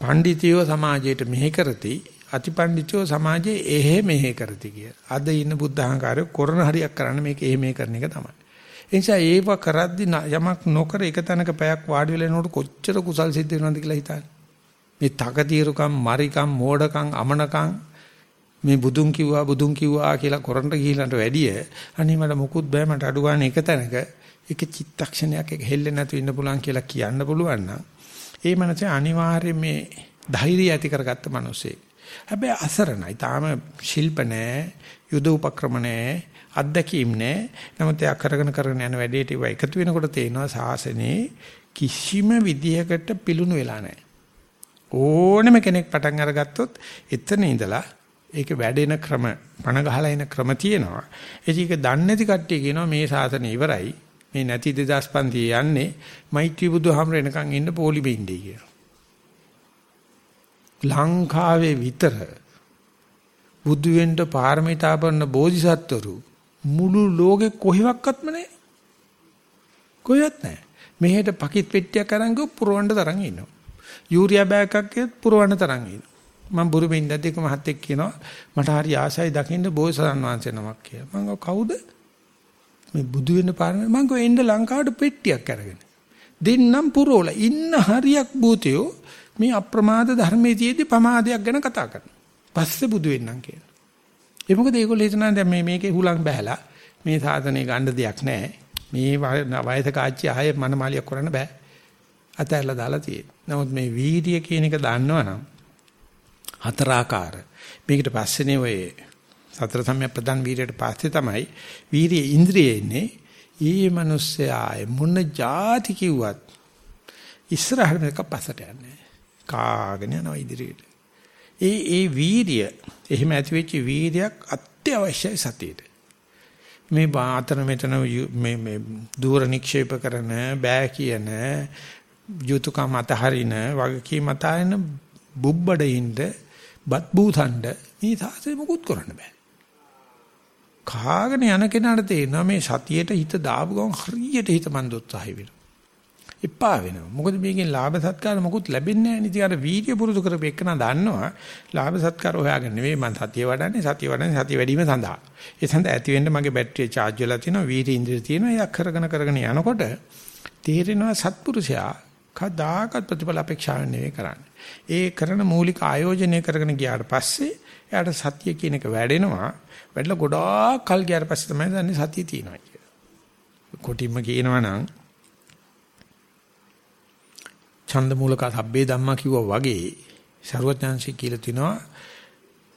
පඬිතියෝ සමාජයට මෙහෙ කරති අතිපණ්ඩිතයෝ සමාජයේ එහෙ මෙහෙ කරති කිය. අද ඉන්න බුද්ධ අහංකාරය කරන හරියක් කරන්න මේක එහෙ මෙහෙ කරන එක තමයි. ඒ නිසා ඒව කරද්දි යමක් නොකර එක තැනක පැයක් වාඩි වෙලා ඉනකොට කොච්චර කුසල් සිද්ධ වෙනවද කියලා හිතන්න. මේ තකතිරුකම්, මරිකම්, මෝඩකම්, අමනකම් මේ බුදුන් කිව්වා බුදුන් කිව්වා කියලා කරන්ට ගිහිලන්ට වැඩිය අනේ මට මොකුත් බෑ මට අඩු ගන්න එක තැනක එක චිත්තක්ෂණයක් එක හෙල්ලෙන්නේ නැතුව ඉන්න පුළුවන් කියලා කියන්න පුළුවන් නම් ඒ මනසේ අනිවාර්යයෙන් මේ ධෛර්යය ඇති කරගත්ත මිනිස්සේ හැබැයි අසරණයි. තාම ශිල්ප නැහැ, යුද උපක්‍රම නැහැ, අත්දැකීම් නැහැ. නමුත් එයා කරගෙන කරගෙන යන වැඩේට ඒවා එකතු වෙනකොට තේනවා සාසනේ කිසිම විදියකට පිලුණු වෙලා නැහැ. ඕනම කෙනෙක් පටන් අරගත්තොත් එතන ඉඳලා ඒක වැඩෙන ක්‍රම පණ ගහලා එන ක්‍රම තියෙනවා. ඒක දන්නේ නැති කට්ටිය කියනවා මේ සාසනය ඉවරයි. මේ නැති 2500 යන්නේ මෛත්‍රී බුදුහාමර එනකන් ඉන්න පොලිමේ ඉන්නේ කියලා. ලංකාවේ විතර බුදු වෙන්න පාරමිතා පරන බෝධිසත්වරු මුළු ලෝකෙ කොහෙවත්ම නැහැ. කොහෙවත් නැහැ. මෙහෙට පකිත් පෙට්ටියක් අරන් ගිහ පුරවන්න තරම් ඉන්නවා. යූරියා බෑග් එකක් පුරවන්න තරම් ඉන්නවා. මම බුරුමින් දැද්දක මහත්තයෙක් කියනවා මට හරි ආසයි දකින්න බෝසත්න් වහන්සේ නමක් කියලා. මම කවුද? මේ බුදු වෙන්න පාරම මම ගෝ එන්න ලංකාවට පෙට්ටියක් අරගෙන. දෙන්නම් පුරවල ඉන්න හරියක් භූතයෝ මේ අප්‍රමාද ධර්මයේ තියේදී ප්‍රමාදයක් ගැන කතා කරනවා. පස්සේ බුදු වෙන්නම් කියලා. ඒ මොකද ඒගොල්ලෝ හිතනවා දැන් මේ මේකේ හුලං බහැලා මේ සාධනේ ගන්න දෙයක් නැහැ. මේ වයසක ආච්චි ආයේ මනමාලියක් කරන්න බෑ. අතැරලා දාලා තියෙන්නේ. නමුත් මේ වීර්ය කියන එක දන්නවනම් හතරාකාර. මේකට පස්සේනේ ඔය සතර සම්‍ය ප්‍රධාන වීර්යයට පස්සේ තමයි වීර්ය ඉන්ද්‍රියේ ඉන්නේ. ඊ මිනිස්සයා මොන જાති කිව්වත් ඉස්සරහට මේක පස්සට යන්නේ. කාගෙන යනවා ඉදිරියට. ඒ ඒ වීර්ය එහෙම ඇති වෙච්ච වීර්යයක් අත්‍යවශ්‍යයි සතියේට. මේ අතර මෙතන මේ මේ දූර නික්ෂේප කරන බෑ කියන යුතුයකම අතහරින වගකීම් අතහරින බුබ්බඩින්ද බත් බූතණ්ඩ මේ සාසෙ මොකුත් කරන්න බෑ. කාගෙන යන කෙනාට තේරෙනවා මේ සතියේට හිත දාපු ගමන් හරියට හිත මන් දොත්සහයි වෙනවා. එපා වෙනවා. මොකද මේකෙන් ලාභ සත්කාර මොකුත් ලැබෙන්නේ නැහැ. ඉතින් අර වීර්ය පුරුදු කරපෙන්න දන්නවා. ලාභ සත්කාර හොයාගෙන නෙවෙයි මම සතිය වඩන්නේ සතිය වඩන්නේ සතිය වැඩිම සඳහා. ඒ සඳහා ඇති වෙන්න මගේ බැටරිය charge වෙලා තියෙනවා. වීර්ය ඉන්ද්‍රිය තියෙනවා. ඒක කරගෙන කරගෙන යනකොට තේරෙනවා සත්පුරුෂයා කදාකත් ප්‍රතිඵල අපේක්ෂාවෙන් නෙවෙයි කරන්නේ. ඒ කරන මූලික ආයෝජනය කරගෙන ගියාට පස්සේ එයාට සතිය කියන එක වැඩෙනවා. වැඩිලා ගොඩාක් කල් ගියාට පස්සේ තමයි දන්නේ සතිය තියෙනවා කියලා. කොටිම්ම කියනවා නම් ඡන්ද මූලක සබ්බේ ධම්මා කිව්වා වගේ ਸਰවඥාන්සේ කියලා තිනවා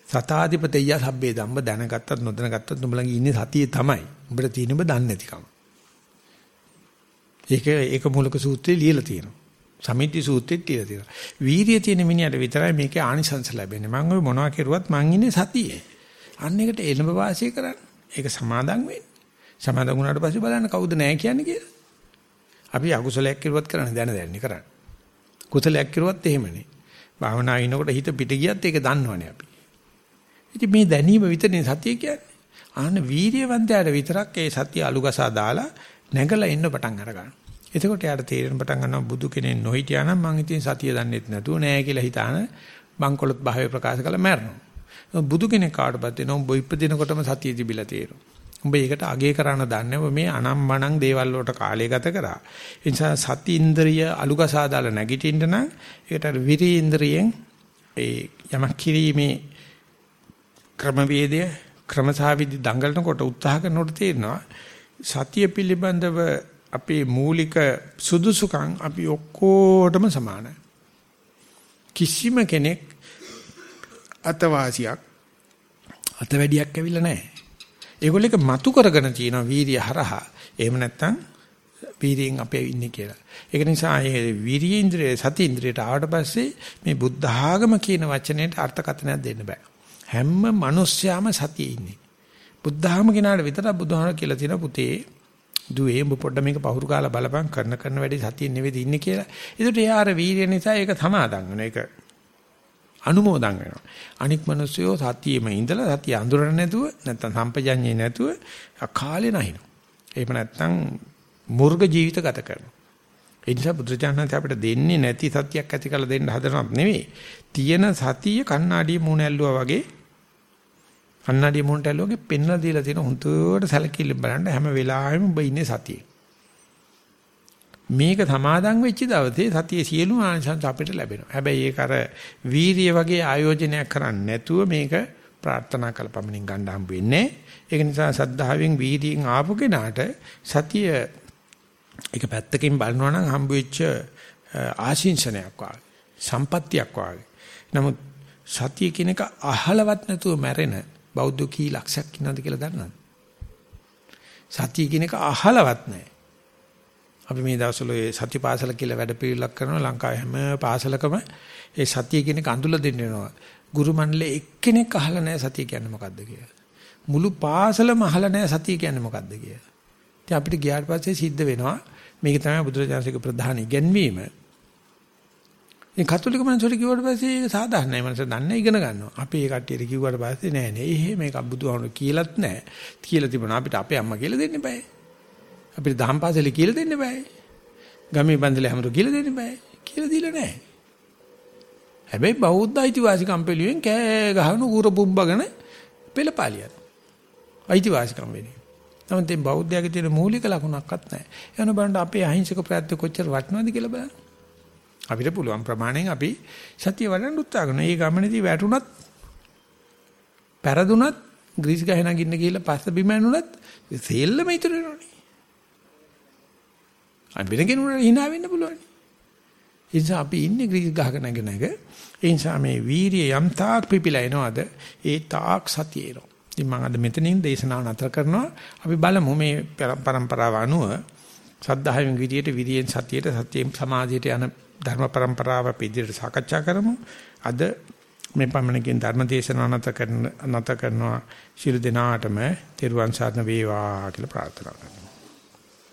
සතාධිපතෙය සබ්බේ ධම්ම දැනගත්තත් නොදැනගත්තත් නුඹලගේ ඉන්නේ සතියේ තමයි. උඹට තියෙන ඔබ දන්නේ නැතිකම. ඒක ඒක මූලක සූත්‍රයේ ලියලා තියෙනවා. සමිති සූත්‍රෙත් තියලා තියෙනවා. වීරිය තියෙන මිනිහට විතරයි මේකේ ආනිසංස ලැබෙන්නේ. මම ඔය මොනවා කරුවත් මං ඉන්නේ සතියේ. අන්න එකට එළඹ වාසිය කරන්න. ඒක සමාදන් වෙන්න. සමාදන් වුණාට පස්සේ බලන්න කවුද නැහැ කියන්නේ කියලා. අපි අකුසලයක් කරුවත් කරන්නේ දැන දැනන්නේ කරන්නේ. කුසලයක් කරුවත් එහෙමනේ. භාවනා ඉනකොට හිත පිට ගියත් ඒක දන්නවනේ අපි. ඉතින් මේ දැනීම විතරනේ සතිය කියන්නේ. ආන වීර්යවන්තයාට විතරක් ඒ සතිය අලුගසා දාලා නැගලා එන්න පටන් අරගන්න. එතකොට යාට තේරෙන පටන් ගන්නවා බුදු කෙනෙක් නොහිටියා නම් මං ඉතින් සතිය දන්නෙත් නැතුව නෑ කියලා හිතාන බංකොලොත් භාවය ප්‍රකාශ කළා මැරෙනවා. බුදු කෙනෙක් කාට පස්සේ නෝ උඹ ඉපදිනකොටම සතිය තිබිලා තියෙනවා. උඹ ඒකට අගේ කරන්න දන්නේ මේ අනම්මනම් දේවල් වලට කාලය ගත කරා. ඒ නිසා සති ඉන්ද්‍රිය අලුගසා දාලා නැගිටින්න නම් ඒකට විරි ඉන්ද්‍රියෙන් ඒ යමක් කිරීමේ ක්‍රමවේදය ක්‍රමසාවිදි දඟලනකොට උත්සාහ කරනකොට තේරෙනවා සතිය පිළිබඳව අපේ මූලික සුදුසුකම් අපි ඔක්කොටම සමානයි. කිසිම කෙනෙක් අතවාසියක් අතවැඩියක් ඇවිල්ලා නැහැ. ඒගොල්ලෝ එක මතු කරගෙන තියෙනවා වීරිය හරහා. එහෙම නැත්නම් වීරියෙන් අපේ ඉන්නේ කියලා. ඒක නිසා මේ වීරිය ඉන්ද්‍රිය සති ඉන්ද්‍රියට ආවට පස්සේ මේ බුද්ධ ආගම කියන වචනයට අර්ථකථනයක් දෙන්න බෑ. හැම මිනිස්යාම සතියේ ඉන්නේ. බුද්ධ ආගම කෙනාට විතර බුදුහාම කියලා තියෙන පුතේ දුවේ උඹ පොඩ්ඩ මේක පහුරු කාලා බලපන් කරන කරන වැඩි සතිය නෙවෙයි ඉන්නේ කියලා. ඒකට එයා අර වීරිය නිසා ඒක සමාදන් වෙන එක අනුමෝදන් වෙනවා. අනික් මිනිස්සුયો සතියෙම ඉඳලා සතිය අඳුරන්නේ නැතුව නැත්තම් සම්පජඤ්ඤේ නැතුව අකාලේ නැහිනවා. එහෙම නැත්තම් මුර්ග ජීවිත ගත කරනවා. ඒ නිසා බුදුචානන්ත අපිට දෙන්නේ නැති සතියක් ඇති කරලා දෙන්න හදනවත් නෙවෙයි. තියෙන සතිය කණ්ණාඩිය මූණ ඇල්ලුවා වගේ කණ්ණාඩිය මූණට ඇල්ලුවා වගේ පෙන්ලා දීලා තියෙන හුදුවට සැලකිලි බලන්න හැම වෙලාවෙම ඔබ ඉන්නේ සතියේ. මේක සමාදන් වෙච්ච දවසේ සතියේ සියලු ආනිසංස අපිට ලැබෙනවා. හැබැයි ඒක අර වීරිය වගේ ආයෝජනයක් කරන්නේ නැතුව මේක ප්‍රාර්ථනා කළපමණින් ගන්න හම්බ වෙන්නේ. ඒක නිසා සද්ධාවෙන් වීරියෙන් ආපු කෙනාට සතිය ඒක පැත්තකින් බලනවා නම් හම්බ වෙච්ච ආශිංසනයක් වාගේ සම්පත්තියක් වාගේ. නමුත් සතිය කියන එක අහලවත් නැතුව මැරෙන බෞද්ධ කී ලක්ෂයක් ඉන්නවද කියලා දන්නවද? සතිය කියන එක අහලවත් නැහැ. අපි මේ දවස්වල ඒ සතිපාසල කියලා වැඩ පිළිලක් කරනවා ලංකාවේ හැම පාසලකම ඒ සතිය කියන එක අඳුල දෙන්න වෙනවා. ගුරු මණ්ඩලේ එක්කෙනෙක් අහලා නැහැ සතිය කියන්නේ මොකද්ද කියලා. මුළු පාසලම අහලා නැහැ සතිය කියන්නේ මොකද්ද කියලා. ඉතින් අපිට ගියාට පස්සේ සිද්ධ වෙනවා මේක තමයි බුදුරජාණන්සේගේ ප්‍රධාන ඉගැන්වීම. ඉතින් කතෝලික මනසට කිව්වට පස්සේ ඒක සාධාරණයි මනස දන්නේ ඉගෙන ගන්නවා. අපි ඒ කට්ටියට කිව්වට පස්සේ නෑ නෑ එහෙම මේක බුදුහාමුදුරු කියලාත් නෑ. කියලා තිබුණා අපිට අපේ අම්මා කියලා දෙන්න බෑ. අපිට දහම් පාසලේ කියලා දෙන්න බෑ. ගමේ බන්දලේ හැමෝට කියලා දෙන්න බෑ. කියලා දීලා නැහැ. හැබැයි බෞද්ධ අයිතිවාසිකම් පිළිවෙන් කෑ ගහන ඌර පුම්බගෙන පෙළපාලියක්. අයිතිවාසිකම් වෙන්නේ. නමුත් මේ බෞද්ධයාගේ තියෙන මූලික ලකුණක්වත් නැහැ. එවන බලන්න අපේ අහිංසක ප්‍රයත්න කොච්චර වටිනවද කියලා බලන්න. අපිට පුළුවන් ප්‍රමාණයෙන් අපි සතිය වඩන්න උත්සාහ කරනවා. මේ ගමනේදී වැටුණත් පෙරදුනත් ග්‍රීස් ගහේ නගින්න ගිහලා පස්ස බිම ඇනුණත් සෙල්ලම ඉතුරු වෙනවනේ. අය වෙන කෙනෙකුට hina වෙන්න පුළුවන්. ඒ නිසා අපි ඉන්නේ ග්‍රීස් ගහක නැගෙන එක. ඒ නිසා මේ වීරිය යම් තාක් පිපිලා එනවාද ඒ තාක් සතිය එනවා. ඉතින් මම අද මෙතනින් දේශනාව නතර කරනවා. අපි බලමු මේ પરම්පරාව අනුව සද්ධායෙන් විදියට විරියෙන් සතියට සතියෙන් සමාධියට යන ධර්ම પરම්පරාව අපි ඉදිරියට සාකච්ඡා කරමු. අද මේ පමණකින් ධර්ම දේශනාව නැත කරන නැත කරනවා ශිරු දිනාටම තෙරුවන් සරණ වේවා කියලා ප්‍රාර්ථනා කරනවා.